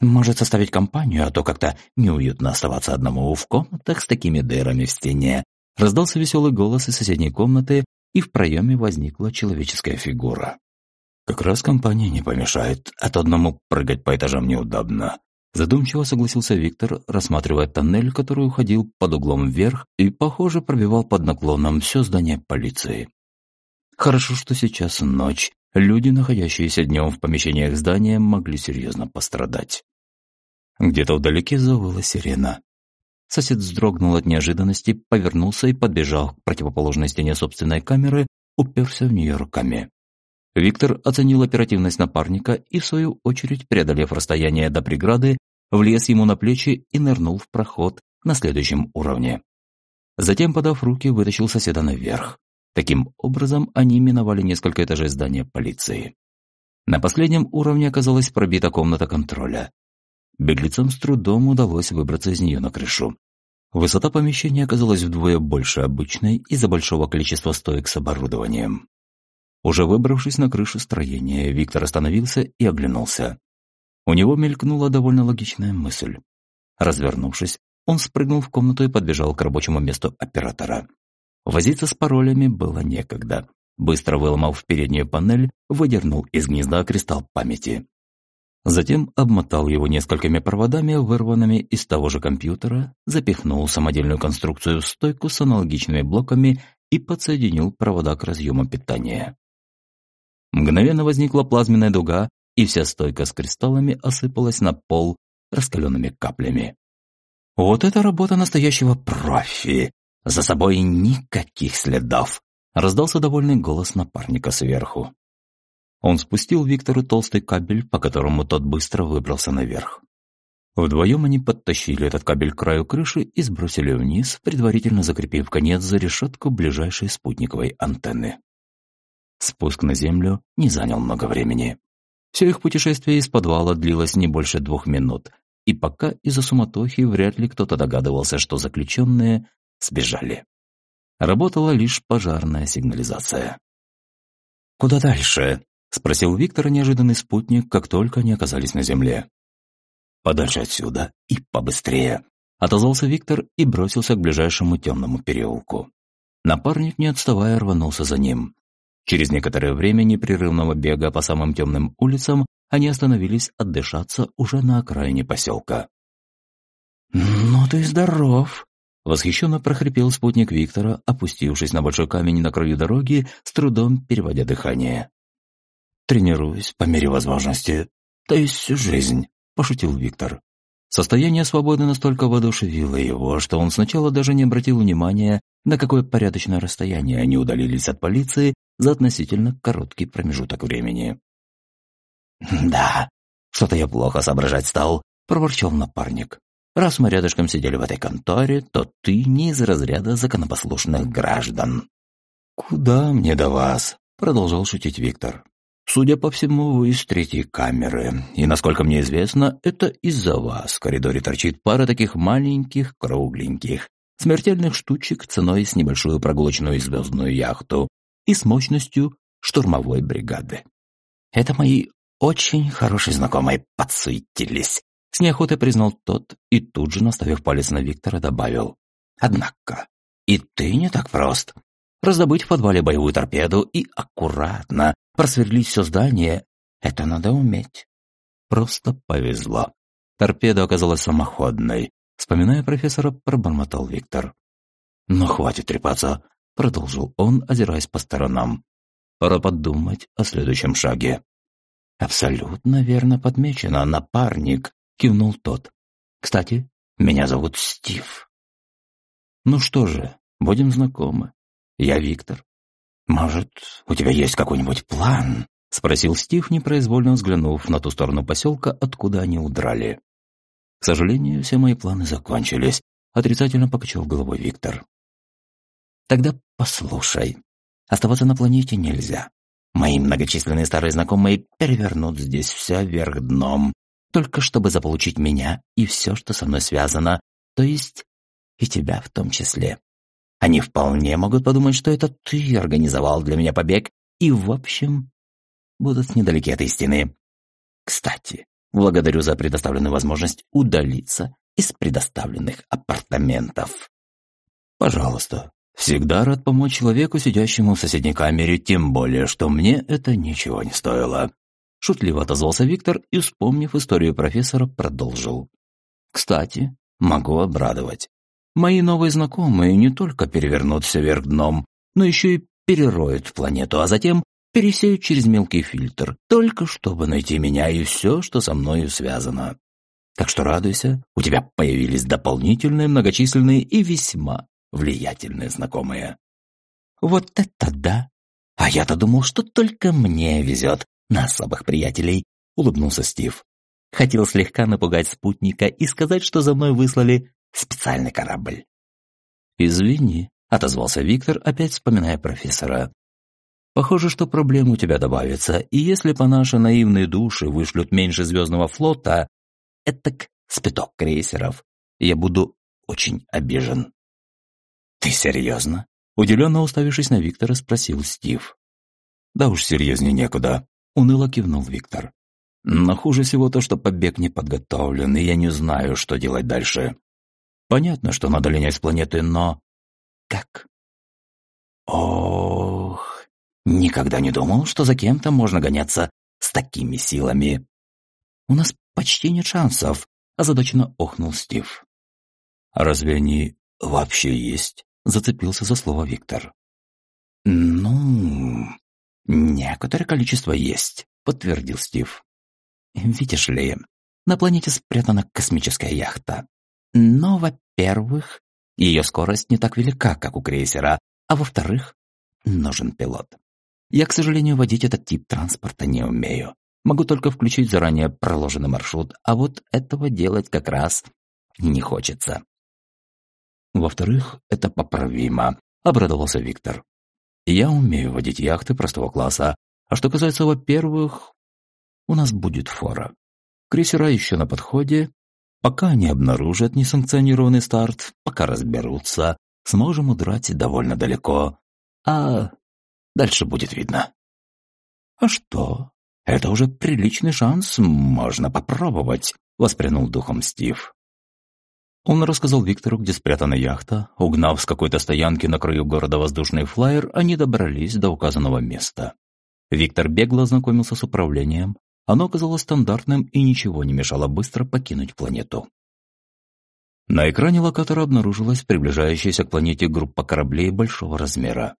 Может составить компанию, а то как-то неуютно оставаться одному в комнатах с такими дырами в стене». Раздался веселый голос из соседней комнаты, и в проеме возникла человеческая фигура. Как раз компания не помешает, то одному прыгать по этажам неудобно. Задумчиво согласился Виктор, рассматривая тоннель, который уходил под углом вверх и, похоже, пробивал под наклоном все здание полиции. Хорошо, что сейчас ночь. Люди, находящиеся днем в помещениях здания, могли серьезно пострадать. Где-то вдалеке завыла сирена. Сосед вздрогнул от неожиданности, повернулся и подбежал к противоположной стене собственной камеры, уперся в нее руками. Виктор оценил оперативность напарника и, в свою очередь, преодолев расстояние до преграды, влез ему на плечи и нырнул в проход на следующем уровне. Затем, подав руки, вытащил соседа наверх. Таким образом, они миновали несколько этажей здания полиции. На последнем уровне оказалась пробита комната контроля. Беглецам с трудом удалось выбраться из нее на крышу. Высота помещения оказалась вдвое больше обычной из-за большого количества стоек с оборудованием. Уже выбравшись на крышу строения, Виктор остановился и оглянулся. У него мелькнула довольно логичная мысль. Развернувшись, он спрыгнул в комнату и подбежал к рабочему месту оператора. Возиться с паролями было некогда. Быстро выломав переднюю панель, выдернул из гнезда кристалл памяти. Затем обмотал его несколькими проводами, вырванными из того же компьютера, запихнул самодельную конструкцию в стойку с аналогичными блоками и подсоединил провода к разъему питания. Мгновенно возникла плазменная дуга, и вся стойка с кристаллами осыпалась на пол раскаленными каплями. Вот это работа настоящего профи! За собой никаких следов! Раздался довольный голос напарника сверху. Он спустил Виктору толстый кабель, по которому тот быстро выбрался наверх. Вдвоем они подтащили этот кабель к краю крыши и сбросили вниз, предварительно закрепив конец за решетку ближайшей спутниковой антенны. Спуск на землю не занял много времени. Все их путешествие из подвала длилось не больше двух минут, и пока из-за суматохи вряд ли кто-то догадывался, что заключенные сбежали. Работала лишь пожарная сигнализация. «Куда дальше?» — спросил Виктор неожиданный спутник, как только они оказались на земле. «Подальше отсюда и побыстрее», — отозвался Виктор и бросился к ближайшему темному переулку. Напарник, не отставая, рванулся за ним. Через некоторое время непрерывного бега по самым темным улицам они остановились отдышаться уже на окраине поселка. «Ну ты здоров!» — восхищенно прохрипел спутник Виктора, опустившись на большой камень на краю дороги, с трудом переводя дыхание. «Тренируюсь по мере возможности, то есть всю жизнь», — пошутил Виктор. Состояние свободы настолько воодушевило его, что он сначала даже не обратил внимания, на какое порядочное расстояние они удалились от полиции за относительно короткий промежуток времени. «Да, что-то я плохо соображать стал», — проворчал напарник. «Раз мы рядышком сидели в этой конторе, то ты не из разряда законопослушных граждан». «Куда мне до вас?» — продолжал шутить Виктор. «Судя по всему, вы из третьей камеры, и, насколько мне известно, это из-за вас в коридоре торчит пара таких маленьких, кругленьких, смертельных штучек ценой с небольшую прогулочную звездную яхту и с мощностью штурмовой бригады. Это мои очень хорошие знакомые подсуетились. С неохотой признал тот и тут же, наставив палец на Виктора, добавил. Однако, и ты не так прост. Раздобыть в подвале боевую торпеду и аккуратно просверлить все здание — это надо уметь. Просто повезло. Торпеда оказалась самоходной. Вспоминая профессора, пробормотал Виктор. «Но хватит трепаться», — продолжил он, озираясь по сторонам. «Пора подумать о следующем шаге». «Абсолютно верно подмечено, напарник», — кивнул тот. «Кстати, меня зовут Стив». «Ну что же, будем знакомы. Я Виктор. Может, у тебя есть какой-нибудь план?» — спросил Стив, непроизвольно взглянув на ту сторону поселка, откуда они удрали. «К сожалению, все мои планы закончились», — отрицательно покачал головой Виктор. «Тогда послушай. Оставаться на планете нельзя. Мои многочисленные старые знакомые перевернут здесь все вверх дном, только чтобы заполучить меня и все, что со мной связано, то есть и тебя в том числе. Они вполне могут подумать, что это ты организовал для меня побег, и, в общем, будут недалеки от истины. Кстати, благодарю за предоставленную возможность удалиться из предоставленных апартаментов. Пожалуйста, Всегда рад помочь человеку, сидящему в соседней камере, тем более, что мне это ничего не стоило. Шутливо отозвался Виктор и, вспомнив историю профессора, продолжил. Кстати, могу обрадовать. Мои новые знакомые не только перевернут все вверх дном, но еще и перероют планету, а затем пересеют через мелкий фильтр, только чтобы найти меня и все, что со мною связано.
Так что радуйся, у тебя появились дополнительные, многочисленные и весьма влиятельные знакомые. Вот это да! А я-то думал, что только мне везет на особых приятелей, улыбнулся Стив. Хотел слегка напугать спутника и сказать, что за мной выслали специальный корабль.
«Извини», — отозвался Виктор, опять вспоминая профессора. «Похоже, что проблем у тебя добавится, и если по нашей наивной душе вышлют меньше звездного флота, этак спиток крейсеров, я буду очень обижен».
«Ты серьезно?» — удивленно уставившись на Виктора, спросил Стив.
«Да уж серьезнее некуда», — уныло кивнул Виктор. «Но хуже всего то, что побег не подготовлен, и я не знаю, что делать дальше. Понятно, что надо линять с планеты, но... Как?
Ох, никогда не думал, что за кем-то можно гоняться с такими силами. У нас почти нет шансов, озадаченно охнул Стив.
А разве они вообще есть? Зацепился за слово Виктор.
Ну, некоторое количество есть, подтвердил Стив. Видишь ли, на планете спрятана космическая яхта. Но, во-первых, ее скорость не так велика, как у крейсера, а во-вторых, нужен пилот. Я, к сожалению, водить этот тип транспорта не умею. Могу только включить заранее проложенный маршрут, а вот этого делать как раз не хочется.
Во-вторых, это поправимо, обрадовался Виктор. Я умею водить яхты простого класса, а что касается во-первых, у нас будет фора. Крейсера еще на подходе, Пока они обнаружат несанкционированный старт, пока разберутся, сможем удрать довольно далеко. А дальше будет видно.
А что? Это уже приличный шанс, можно попробовать, воспрянул духом Стив.
Он рассказал Виктору, где спрятана яхта. Угнав с какой-то стоянки на краю города воздушный флайер, они добрались до указанного места. Виктор бегло ознакомился с управлением, оно оказалось стандартным и ничего не мешало быстро покинуть планету. На экране локатора обнаружилась приближающаяся к планете группа кораблей большого размера.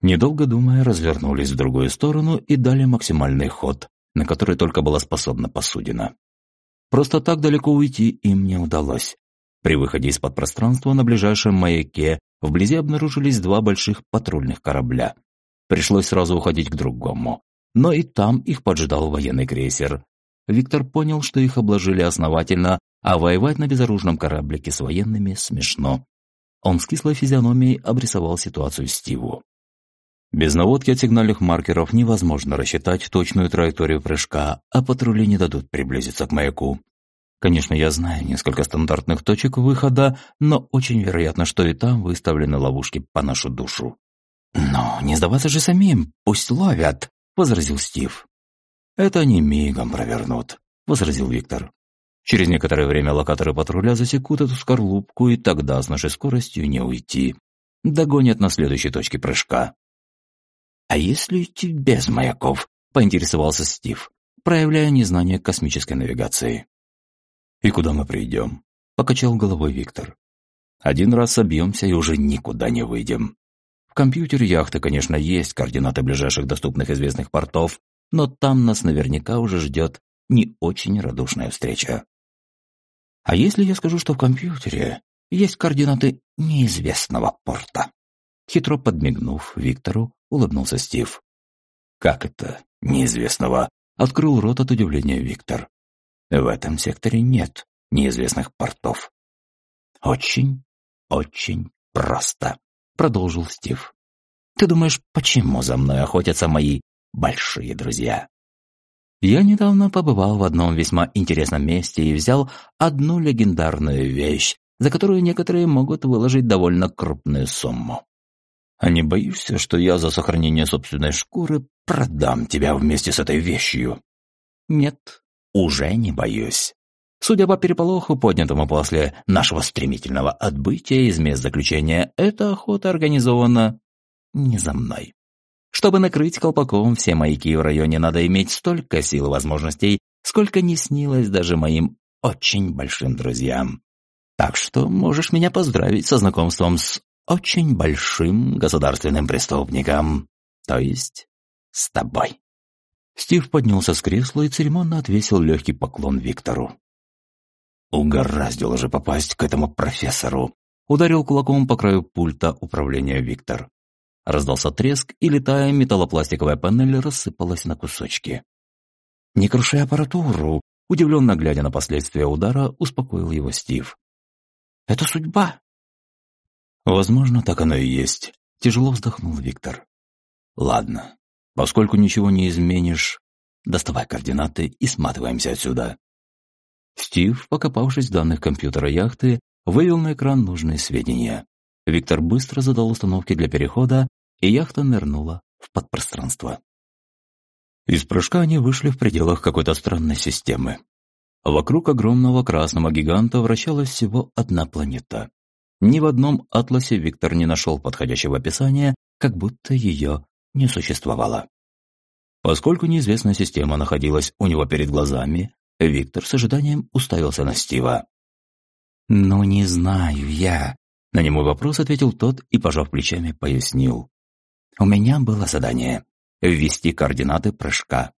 Недолго думая, развернулись в другую сторону и дали максимальный ход, на который только была способна посудина. Просто так далеко уйти им не удалось. При выходе из-под пространства на ближайшем маяке вблизи обнаружились два больших патрульных корабля. Пришлось сразу уходить к другому но и там их поджидал военный крейсер. Виктор понял, что их обложили основательно, а воевать на безоружном кораблике с военными смешно. Он с кислой физиономией обрисовал ситуацию Стиву. Без наводки от сигнальных маркеров невозможно рассчитать точную траекторию прыжка, а патрули не дадут приблизиться к маяку. Конечно, я знаю несколько стандартных точек выхода, но очень вероятно, что и там выставлены ловушки по нашу душу.
«Но не сдаваться же самим, пусть ловят», — возразил Стив.
«Это они мигом провернут», — возразил Виктор. «Через некоторое время локаторы патруля засекут эту скорлупку, и тогда с нашей скоростью не уйти. Догонят на следующей точке прыжка».
«А если идти без маяков?» — поинтересовался Стив, проявляя незнание космической навигации.
«И куда мы придем?» — покачал головой Виктор. «Один раз собьемся и уже никуда не выйдем компьютере яхты, конечно, есть координаты ближайших доступных известных портов, но там нас наверняка уже ждет не очень радушная встреча.
А если я скажу, что в компьютере есть координаты неизвестного порта? Хитро подмигнув Виктору, улыбнулся Стив.
«Как это неизвестного?» — открыл рот от удивления Виктор. «В этом секторе нет неизвестных портов».
«Очень, очень просто», продолжил Стив. «Ты думаешь, почему за мной охотятся мои большие друзья?» Я недавно побывал в одном весьма интересном месте и взял одну легендарную вещь, за которую некоторые могут выложить довольно крупную сумму.
А не боишься, что я за сохранение собственной шкуры продам тебя вместе с этой вещью?
Нет, уже не боюсь. Судя по переполоху, поднятому после нашего стремительного отбытия из мест заключения, эта охота организована не за мной. Чтобы накрыть колпаком все маяки в районе, надо иметь столько сил и возможностей, сколько не снилось даже моим очень большим друзьям. Так что можешь меня поздравить со знакомством с очень большим государственным преступником, то есть с тобой.
Стив поднялся с кресла и церемонно отвесил легкий поклон Виктору. Угораздило же попасть к этому профессору. Ударил кулаком по краю пульта управления Виктор. Раздался треск, и летая металлопластиковая панель рассыпалась на кусочки. «Не круши аппаратуру!» Удивленно глядя на последствия удара, успокоил его Стив. «Это судьба!» «Возможно, так оно и есть», — тяжело вздохнул Виктор. «Ладно, поскольку ничего не изменишь, доставай координаты и сматываемся отсюда». Стив, покопавшись в данных компьютера яхты, вывел на экран нужные сведения. Виктор быстро задал установки для перехода, и яхта нырнула в подпространство. Из прыжка они вышли в пределах какой-то странной системы. Вокруг огромного красного гиганта вращалась всего одна планета. Ни в одном атласе Виктор не нашел подходящего описания, как будто ее не существовало. Поскольку неизвестная система находилась у него перед глазами, Виктор с ожиданием уставился на Стива. «Ну, не знаю я», — на немой вопрос ответил тот и, пожав плечами, пояснил. «У меня было задание — ввести координаты прыжка.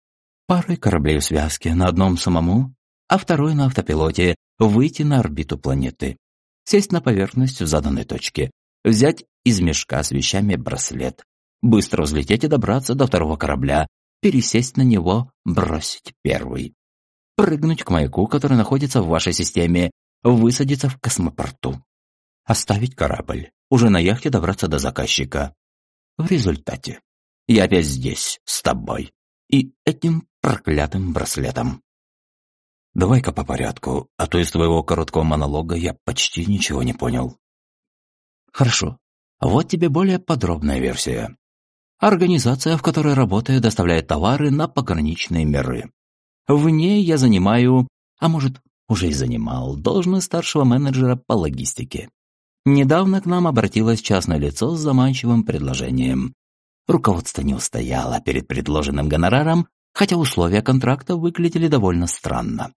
Парой кораблей в связке, на одном самому, а второй на автопилоте, выйти на орбиту планеты, сесть на поверхность в заданной точке, взять из мешка с вещами браслет, быстро взлететь и добраться до второго корабля, пересесть на него, бросить первый прыгнуть к маяку, который находится в вашей системе, высадиться в космопорту, оставить корабль, уже на яхте добраться до заказчика. В результате я опять здесь, с тобой, и этим проклятым браслетом. Давай-ка по порядку, а то из твоего короткого монолога я почти ничего не понял. Хорошо. Вот тебе более подробная версия. Организация, в которой работаю, доставляет товары на пограничные миры. В ней я занимаю, а может, уже и занимал, должность старшего менеджера по логистике. Недавно к нам обратилось частное лицо с заманчивым предложением. Руководство не устояло перед предложенным гонораром, хотя условия контракта выглядели довольно странно.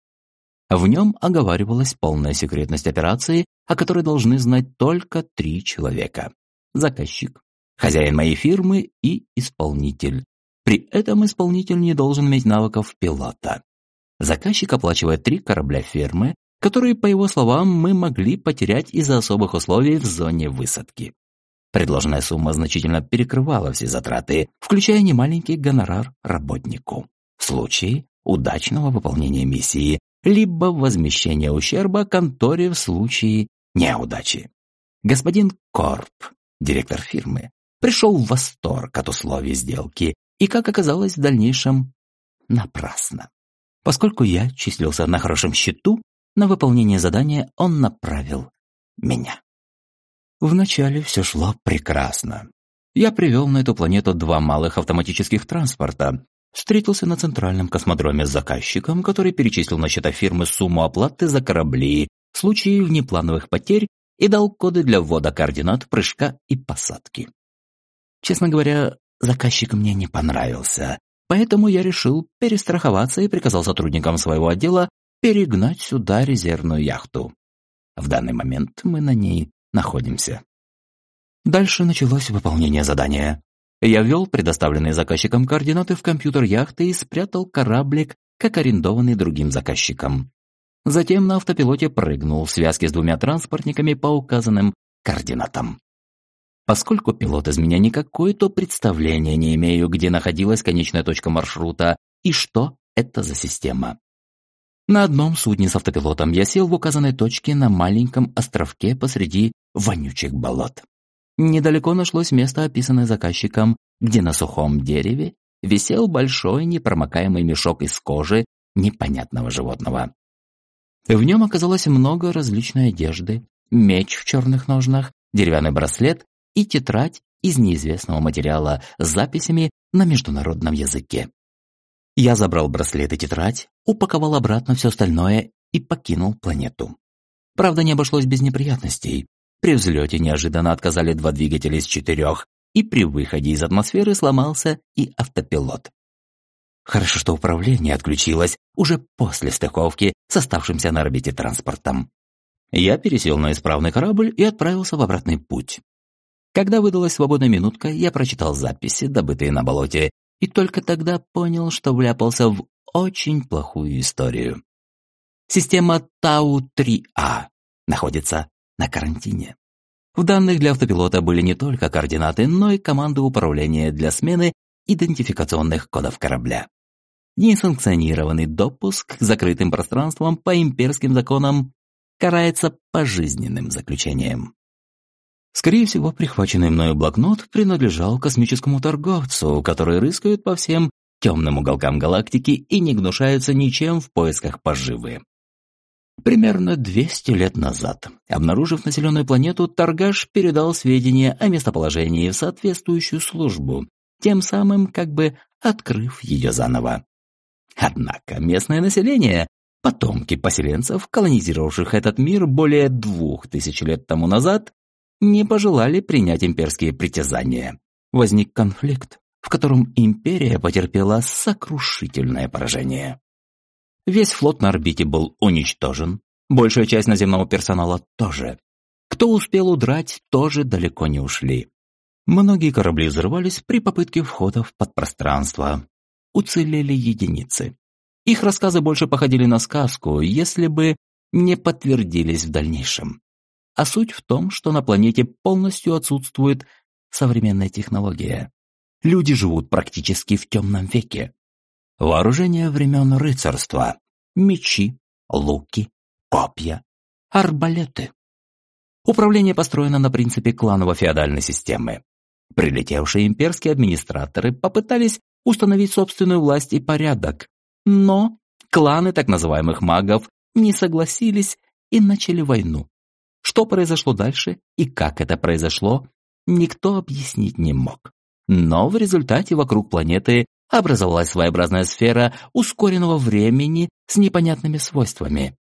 В нем оговаривалась полная секретность операции, о которой должны знать только три человека. Заказчик, хозяин моей фирмы и исполнитель. При этом исполнитель не должен иметь навыков пилота. Заказчик оплачивает три корабля фермы, которые, по его словам, мы могли потерять из-за особых условий в зоне высадки. Предложенная сумма значительно перекрывала все затраты, включая немаленький гонорар работнику. В случае удачного выполнения миссии, либо возмещения ущерба конторе в случае неудачи. Господин Корп, директор фирмы, пришел в восторг от условий сделки и, как оказалось в дальнейшем, напрасно. Поскольку я числился на хорошем счету, на выполнение задания он направил меня. Вначале все шло прекрасно. Я привел на эту планету два малых автоматических транспорта, встретился на центральном космодроме с заказчиком, который перечислил на счета фирмы сумму оплаты за корабли в случае внеплановых потерь и дал коды для ввода координат прыжка и посадки. Честно говоря, Заказчик мне не понравился, поэтому я решил перестраховаться и приказал сотрудникам своего отдела перегнать сюда резервную яхту. В данный момент мы на ней находимся. Дальше началось выполнение задания. Я ввел предоставленные заказчиком координаты в компьютер яхты и спрятал кораблик, как арендованный другим заказчиком. Затем на автопилоте прыгнул в связке с двумя транспортниками по указанным координатам. Поскольку пилот из меня никакой, то представления не имею, где находилась конечная точка маршрута и что это за система. На одном судне с автопилотом я сел в указанной точке на маленьком островке посреди вонючих болот. Недалеко нашлось место, описанное заказчиком, где на сухом дереве висел большой непромокаемый мешок из кожи непонятного животного. В нем оказалось много различной одежды, меч в черных ножнах, деревянный браслет и тетрадь из неизвестного материала с записями на международном языке. Я забрал браслет и тетрадь, упаковал обратно все остальное и покинул планету. Правда, не обошлось без неприятностей. При взлете неожиданно отказали два двигателя из четырех, и при выходе из атмосферы сломался и автопилот. Хорошо, что управление отключилось уже после стыковки с оставшимся на орбите транспортом. Я пересел на исправный корабль и отправился в обратный путь. Когда выдалась свободная минутка, я прочитал записи, добытые на болоте, и только тогда понял, что вляпался в очень плохую историю.
Система Тау-3А находится на карантине. В данных для автопилота были не только координаты, но и команды управления для смены идентификационных кодов корабля. Несанкционированный допуск к закрытым пространствам по имперским законам карается пожизненным заключением. Скорее всего, прихваченный мною блокнот принадлежал космическому торговцу, который рыскает по всем темным уголкам галактики и не гнушается ничем в поисках поживы. Примерно 200 лет назад, обнаружив населенную планету, торгаш передал сведения о местоположении в соответствующую службу, тем самым как бы открыв ее заново. Однако местное население, потомки поселенцев, колонизировавших этот мир более двух тысяч лет тому назад, не пожелали принять имперские притязания. Возник конфликт, в котором империя потерпела сокрушительное поражение. Весь флот на орбите был уничтожен, большая часть наземного персонала тоже. Кто успел удрать, тоже далеко не ушли. Многие корабли взорвались при попытке входа в подпространство. Уцелели единицы. Их рассказы больше походили на сказку, если бы не подтвердились в дальнейшем. А суть в том, что на планете полностью отсутствует современная технология. Люди живут практически в темном веке. Вооружение времен рыцарства. Мечи, луки, копья, арбалеты. Управление построено на принципе кланово-феодальной системы. Прилетевшие имперские администраторы попытались установить собственную власть и порядок, но кланы так называемых магов не согласились и начали войну. Что произошло дальше и как это произошло, никто объяснить не мог. Но в результате вокруг планеты образовалась своеобразная сфера ускоренного времени с непонятными свойствами.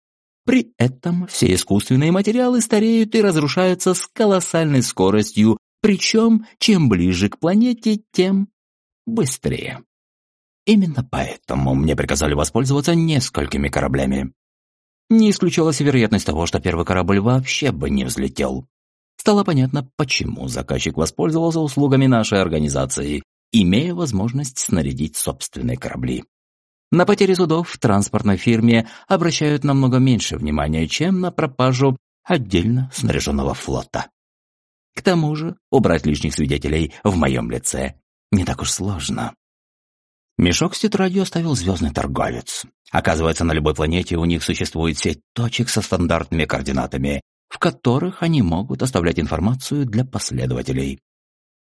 При этом все искусственные материалы стареют и разрушаются с колоссальной скоростью, причем чем ближе к планете, тем быстрее. Именно поэтому мне приказали воспользоваться несколькими кораблями. Не исключалась вероятность того, что первый корабль вообще бы не взлетел. Стало понятно, почему заказчик воспользовался услугами нашей организации, имея возможность снарядить собственные корабли. На потери судов в транспортной фирме обращают намного меньше внимания, чем на пропажу отдельно снаряженного флота. К тому же убрать лишних свидетелей в моем лице не так уж сложно. Мешок с тетрадью оставил звездный торговец. Оказывается, на любой планете у них существует сеть точек со стандартными координатами, в которых они могут оставлять информацию для последователей.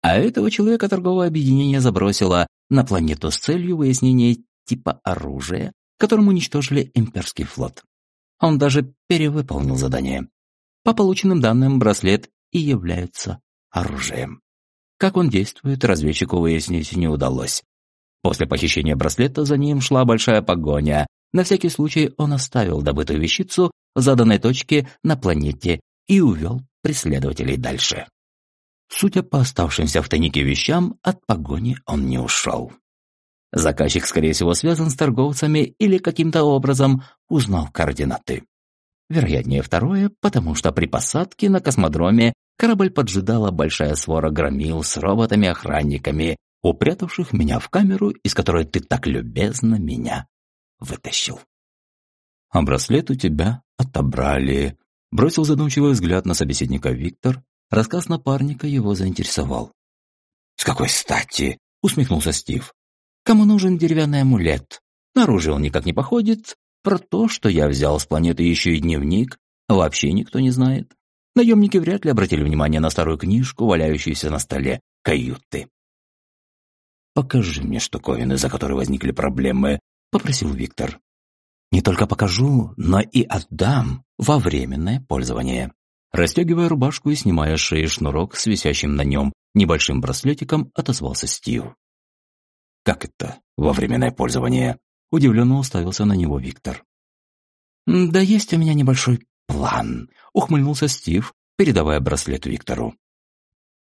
А этого человека торговое объединение забросило на планету с целью выяснения типа оружия, которым уничтожили имперский флот. Он даже перевыполнил задание. По полученным данным, браслет и является оружием. Как он действует, разведчику выяснить не удалось. После похищения браслета за ним шла большая погоня. На всякий случай он оставил добытую вещицу в заданной точке на планете и увел преследователей дальше. Судя по оставшимся в тайнике вещам, от погони он не ушел. Заказчик, скорее всего, связан с торговцами или каким-то образом узнал координаты. Вероятнее второе, потому что при посадке на космодроме корабль поджидала большая свора громил с роботами-охранниками, упрятавших меня в камеру, из которой ты так любезно меня вытащил. «А браслет у тебя отобрали», — бросил задумчивый взгляд на собеседника Виктор. Рассказ напарника его заинтересовал. «С какой стати?» — усмехнулся Стив. «Кому нужен деревянный амулет? Наружу он никак не походит. Про то, что я взял с планеты еще и дневник, вообще никто не знает. Наемники вряд ли обратили внимание на старую книжку, валяющуюся на столе каюты. «Покажи мне штуковины, за которые возникли проблемы», — попросил Виктор. «Не только покажу, но и отдам во временное пользование». Растягивая рубашку и снимая шеи шнурок с висящим на нем небольшим браслетиком, отозвался Стив. «Как это во временное пользование?» Удивленно уставился на него Виктор. «Да есть у меня небольшой план», — ухмыльнулся Стив, передавая браслет Виктору.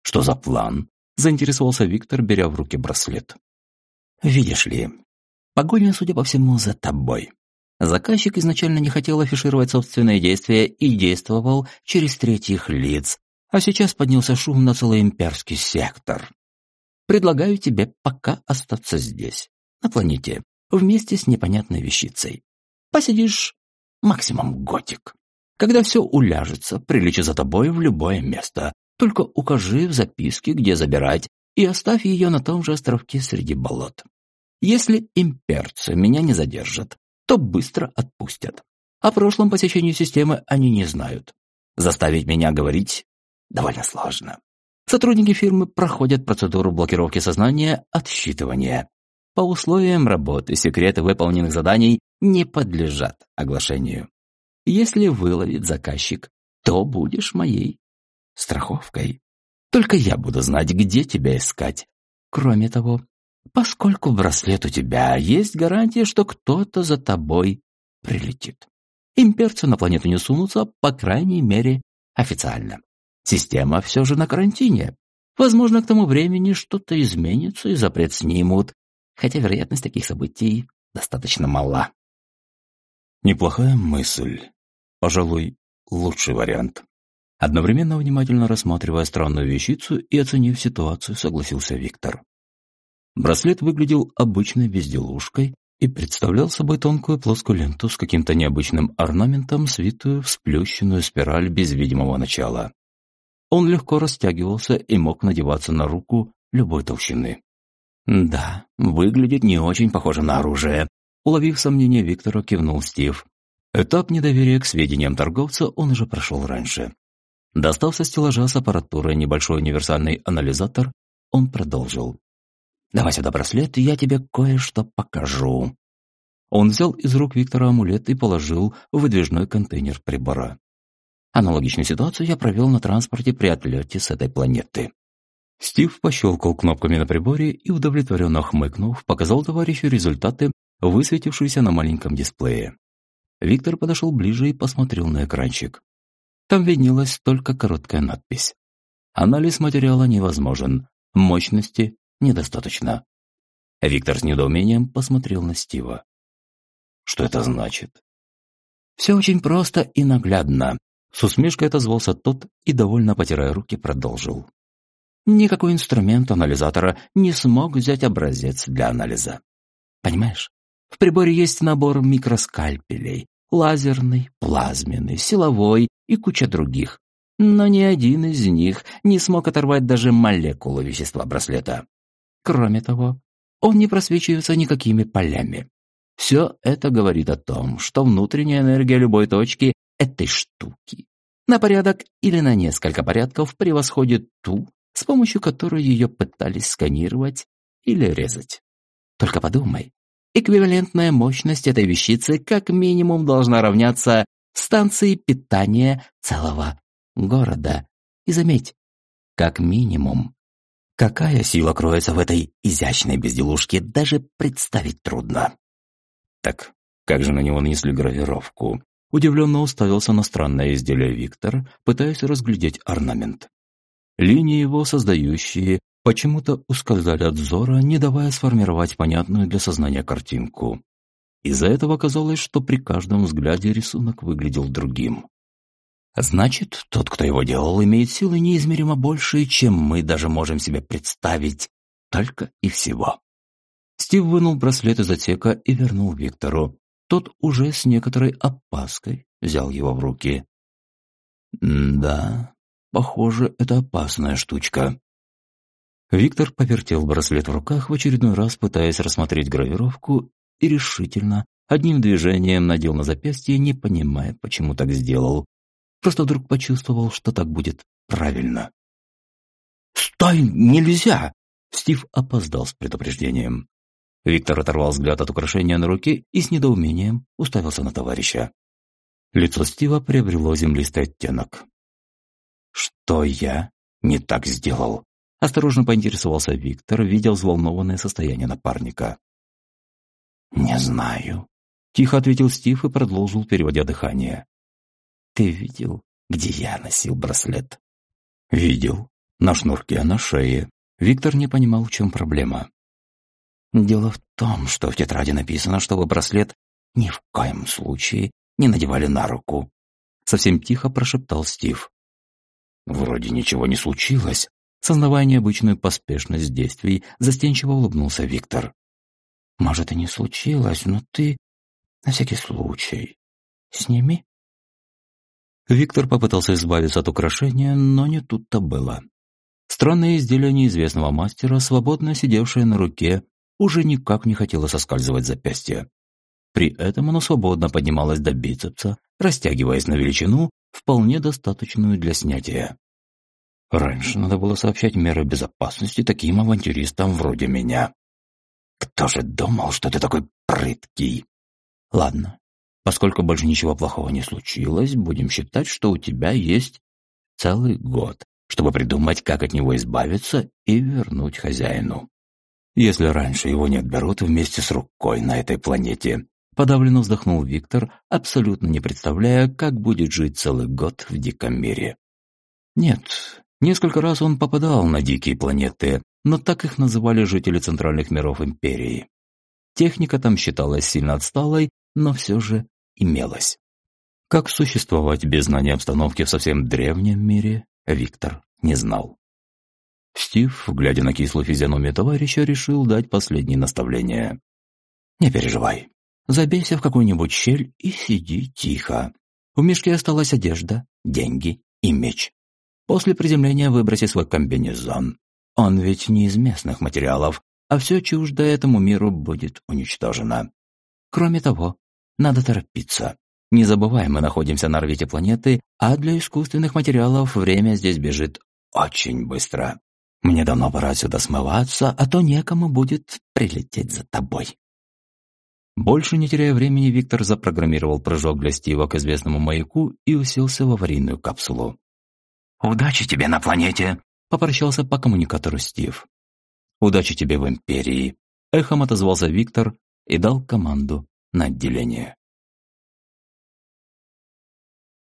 «Что за план?» — заинтересовался Виктор, беря в руки браслет. «Видишь ли, погоня, судя по всему, за тобой. Заказчик изначально не хотел афишировать собственные действия и действовал через третьих лиц, а сейчас поднялся шум на целый имперский сектор. Предлагаю тебе пока остаться здесь, на планете, вместе с непонятной вещицей. Посидишь, максимум годик. Когда все уляжется, прилечу за тобой в любое место. Только укажи в записке, где забирать, и оставь ее на том же островке среди болот. Если имперцы меня не задержат, то быстро отпустят. О прошлом посещении системы они не знают. Заставить меня говорить довольно сложно. Сотрудники фирмы проходят процедуру блокировки сознания отсчитывания. По условиям работы секреты выполненных заданий не подлежат оглашению. Если выловит заказчик, то будешь моей страховкой. Только я буду знать, где тебя искать. Кроме того, поскольку браслет у тебя, есть гарантия, что кто-то за тобой прилетит. Имперцы на планету не сунутся, по крайней мере, официально. Система все же на карантине. Возможно, к тому времени что-то изменится и запрет снимут, хотя вероятность таких событий достаточно мала.
Неплохая мысль. Пожалуй, лучший вариант. Одновременно внимательно рассматривая странную вещицу и оценив ситуацию, согласился Виктор. Браслет выглядел обычной безделушкой и представлял собой тонкую плоскую ленту с каким-то необычным орнаментом, свитую в сплющенную спираль без видимого начала. Он легко растягивался и мог надеваться на руку любой толщины.
«Да, выглядит не очень похоже на оружие», — уловив сомнение Виктора, кивнул Стив.
Этап недоверия к сведениям торговца он уже прошел раньше. Достав со стеллажа с аппаратурой небольшой универсальный анализатор, он продолжил.
«Давай сюда браслет, я тебе кое-что покажу».
Он взял из рук Виктора амулет и положил в выдвижной контейнер прибора.
Аналогичную ситуацию я провел на транспорте при отлете с этой планеты.
Стив пощелкал кнопками на приборе и, удовлетворенно хмыкнув, показал товарищу результаты, высветившиеся на маленьком дисплее. Виктор подошел ближе и посмотрел на экранчик. Там виднелась только короткая надпись. Анализ материала невозможен, мощности недостаточно. Виктор с недоумением посмотрел на Стива. Что это значит?
Все очень просто и наглядно.
С усмешкой отозвался тот и, довольно потирая руки, продолжил.
Никакой инструмент анализатора не смог взять образец для анализа. Понимаешь? В приборе есть набор микроскальпелей, лазерный, плазменный, силовой и куча других. Но ни один из них не смог оторвать даже молекулу вещества браслета. Кроме того, он не просвечивается никакими полями. Все это говорит о том, что внутренняя энергия любой точки этой штуки на порядок или на несколько порядков превосходит ту, с помощью которой ее пытались сканировать или резать. Только подумай, эквивалентная мощность этой вещицы как минимум должна равняться станции питания целого города. И заметь, как минимум. Какая сила кроется в этой изящной безделушке, даже представить трудно.
Так, как же на него нанесли гравировку? Удивленно уставился на странное изделие Виктор, пытаясь разглядеть орнамент. Линии его создающие почему-то ускользали от взора, не давая сформировать понятную для сознания картинку. Из-за этого казалось, что при каждом взгляде рисунок выглядел другим.
Значит, тот, кто его делал, имеет силы неизмеримо большие, чем мы даже можем себе представить. Только и всего.
Стив вынул браслет из отсека и вернул Виктору. Тот уже с некоторой опаской взял его в руки. «Да, похоже, это опасная штучка». Виктор повертел браслет в руках в очередной раз, пытаясь рассмотреть гравировку, и решительно, одним движением надел на запястье, не понимая, почему так сделал. Просто вдруг почувствовал, что так будет правильно.
«Стой, нельзя!»
Стив опоздал с предупреждением. Виктор оторвал взгляд от украшения на руке и с недоумением уставился на товарища. Лицо Стива приобрело землистый оттенок. «Что я не так сделал?» Осторожно поинтересовался Виктор, видя взволнованное состояние напарника.
«Не знаю», —
тихо ответил Стив и продолжил, переводя дыхание.
«Ты видел, где я носил браслет?»
«Видел. На шнурке, на шее». Виктор не понимал, в чем проблема.
Дело в том, что в тетради написано, чтобы браслет ни в коем случае не надевали на руку.
Совсем тихо прошептал Стив. Вроде ничего не случилось. Сознавая необычную поспешность действий, застенчиво улыбнулся Виктор.
Может, и не случилось, но ты, на всякий случай, сними».
Виктор попытался избавиться от украшения, но не тут-то было. Странное изделие неизвестного мастера, свободно сидевшее на руке, уже никак не хотело соскальзывать запястье. При этом оно свободно поднималось до бицепса, растягиваясь на величину, вполне достаточную для снятия. Раньше надо было сообщать меры безопасности таким авантюристам вроде меня. Кто же думал, что ты такой прыткий? Ладно, поскольку больше ничего плохого не случилось, будем считать, что у тебя есть целый год, чтобы придумать, как от него избавиться и вернуть хозяину. Если раньше его не отберут вместе с рукой на этой планете, подавленно вздохнул Виктор, абсолютно не представляя, как будет жить целый год в диком мире. Нет, несколько раз он попадал на дикие планеты, но так их называли жители центральных миров Империи. Техника там считалась сильно отсталой, но все же имелась. Как существовать без знания обстановки в совсем древнем мире, Виктор не знал. Стив, глядя на кислую физиономию товарища, решил дать последнее наставление. «Не переживай. Забейся в какую-нибудь щель и сиди тихо. В мешке осталась одежда, деньги и меч. После приземления выброси свой комбинезон. Он ведь не из местных материалов, а все чуждо этому миру будет уничтожено. Кроме того, надо торопиться. Не забывай, мы находимся на орбите планеты, а для искусственных материалов время здесь бежит очень быстро. Мне давно пора отсюда смываться, а то некому будет прилететь за тобой. Больше не теряя времени, Виктор запрограммировал прыжок для Стива к известному маяку и уселся в аварийную капсулу. «Удачи тебе на планете!» — попрощался по коммуникатору Стив. «Удачи тебе в Империи!» — эхом отозвался Виктор и дал команду на отделение.